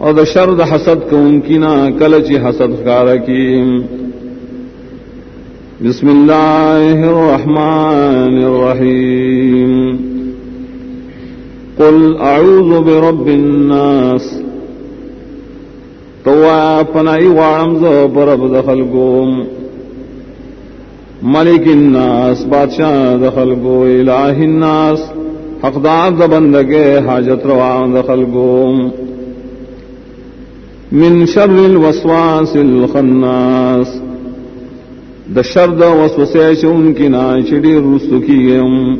او د شر د حسد کونکی نا کله چې حسد ښکارا کی بسم الله الرحمن الرحيم. قل أعوذ برب الناس. توا پنائی وارم برب دخل گوم. ملک الناس، بادشاہ دخل گو، الہ الناس. حقدار دبندگے حاجت روان دخل گوم. من شر الوسواس الخناس. د شرد وسوسه چون کی نا چڑی رسو کی گم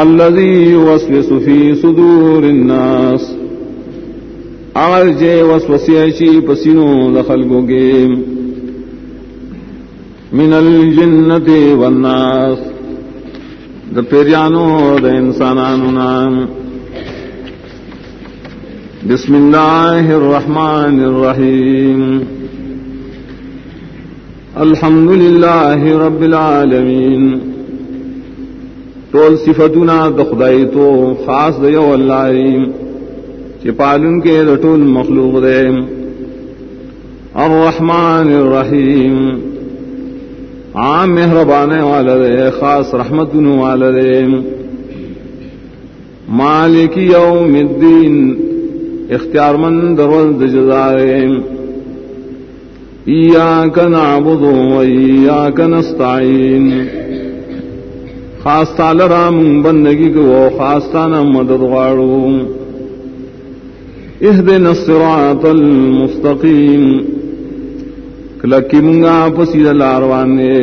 الذي يوسوس في صدور الناس. اگر جے وسوسه چی پسینو دخل گو گے من الجنه والناس. د پیرانو د انسانانو نام. بسم الله الرحمن الرحيم الحمد للہ رب العالمین۔ ٹول صفتنا دخدائی تو خاص دیو اللہ چپالن کے رٹول مخلوق دے۔ الرحمن الرحیم۔ عام مہربان والا دے، خاص رحمت والا دے۔ مالک یوم الدین اختیار مند روز جزائے إياك نعبد وإياك نستعين. خاص تعالی رام بندگی کو خاص تانا مدد غاڑو اهدنا الصراط المستقيم. کلکی منگا پسید لاروانے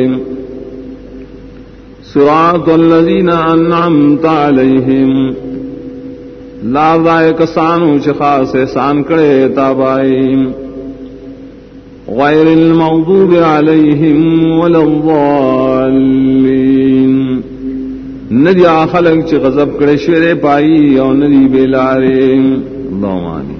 صراط الذين انعمت عليهم لا ذائے کسانو چخاص احسان کرے تابائیم غير المغضوب عليهم ولا الضالين. ندی آخلق چ غزب کرے شویرے پائی او ندی بیلارے. اللہ مانی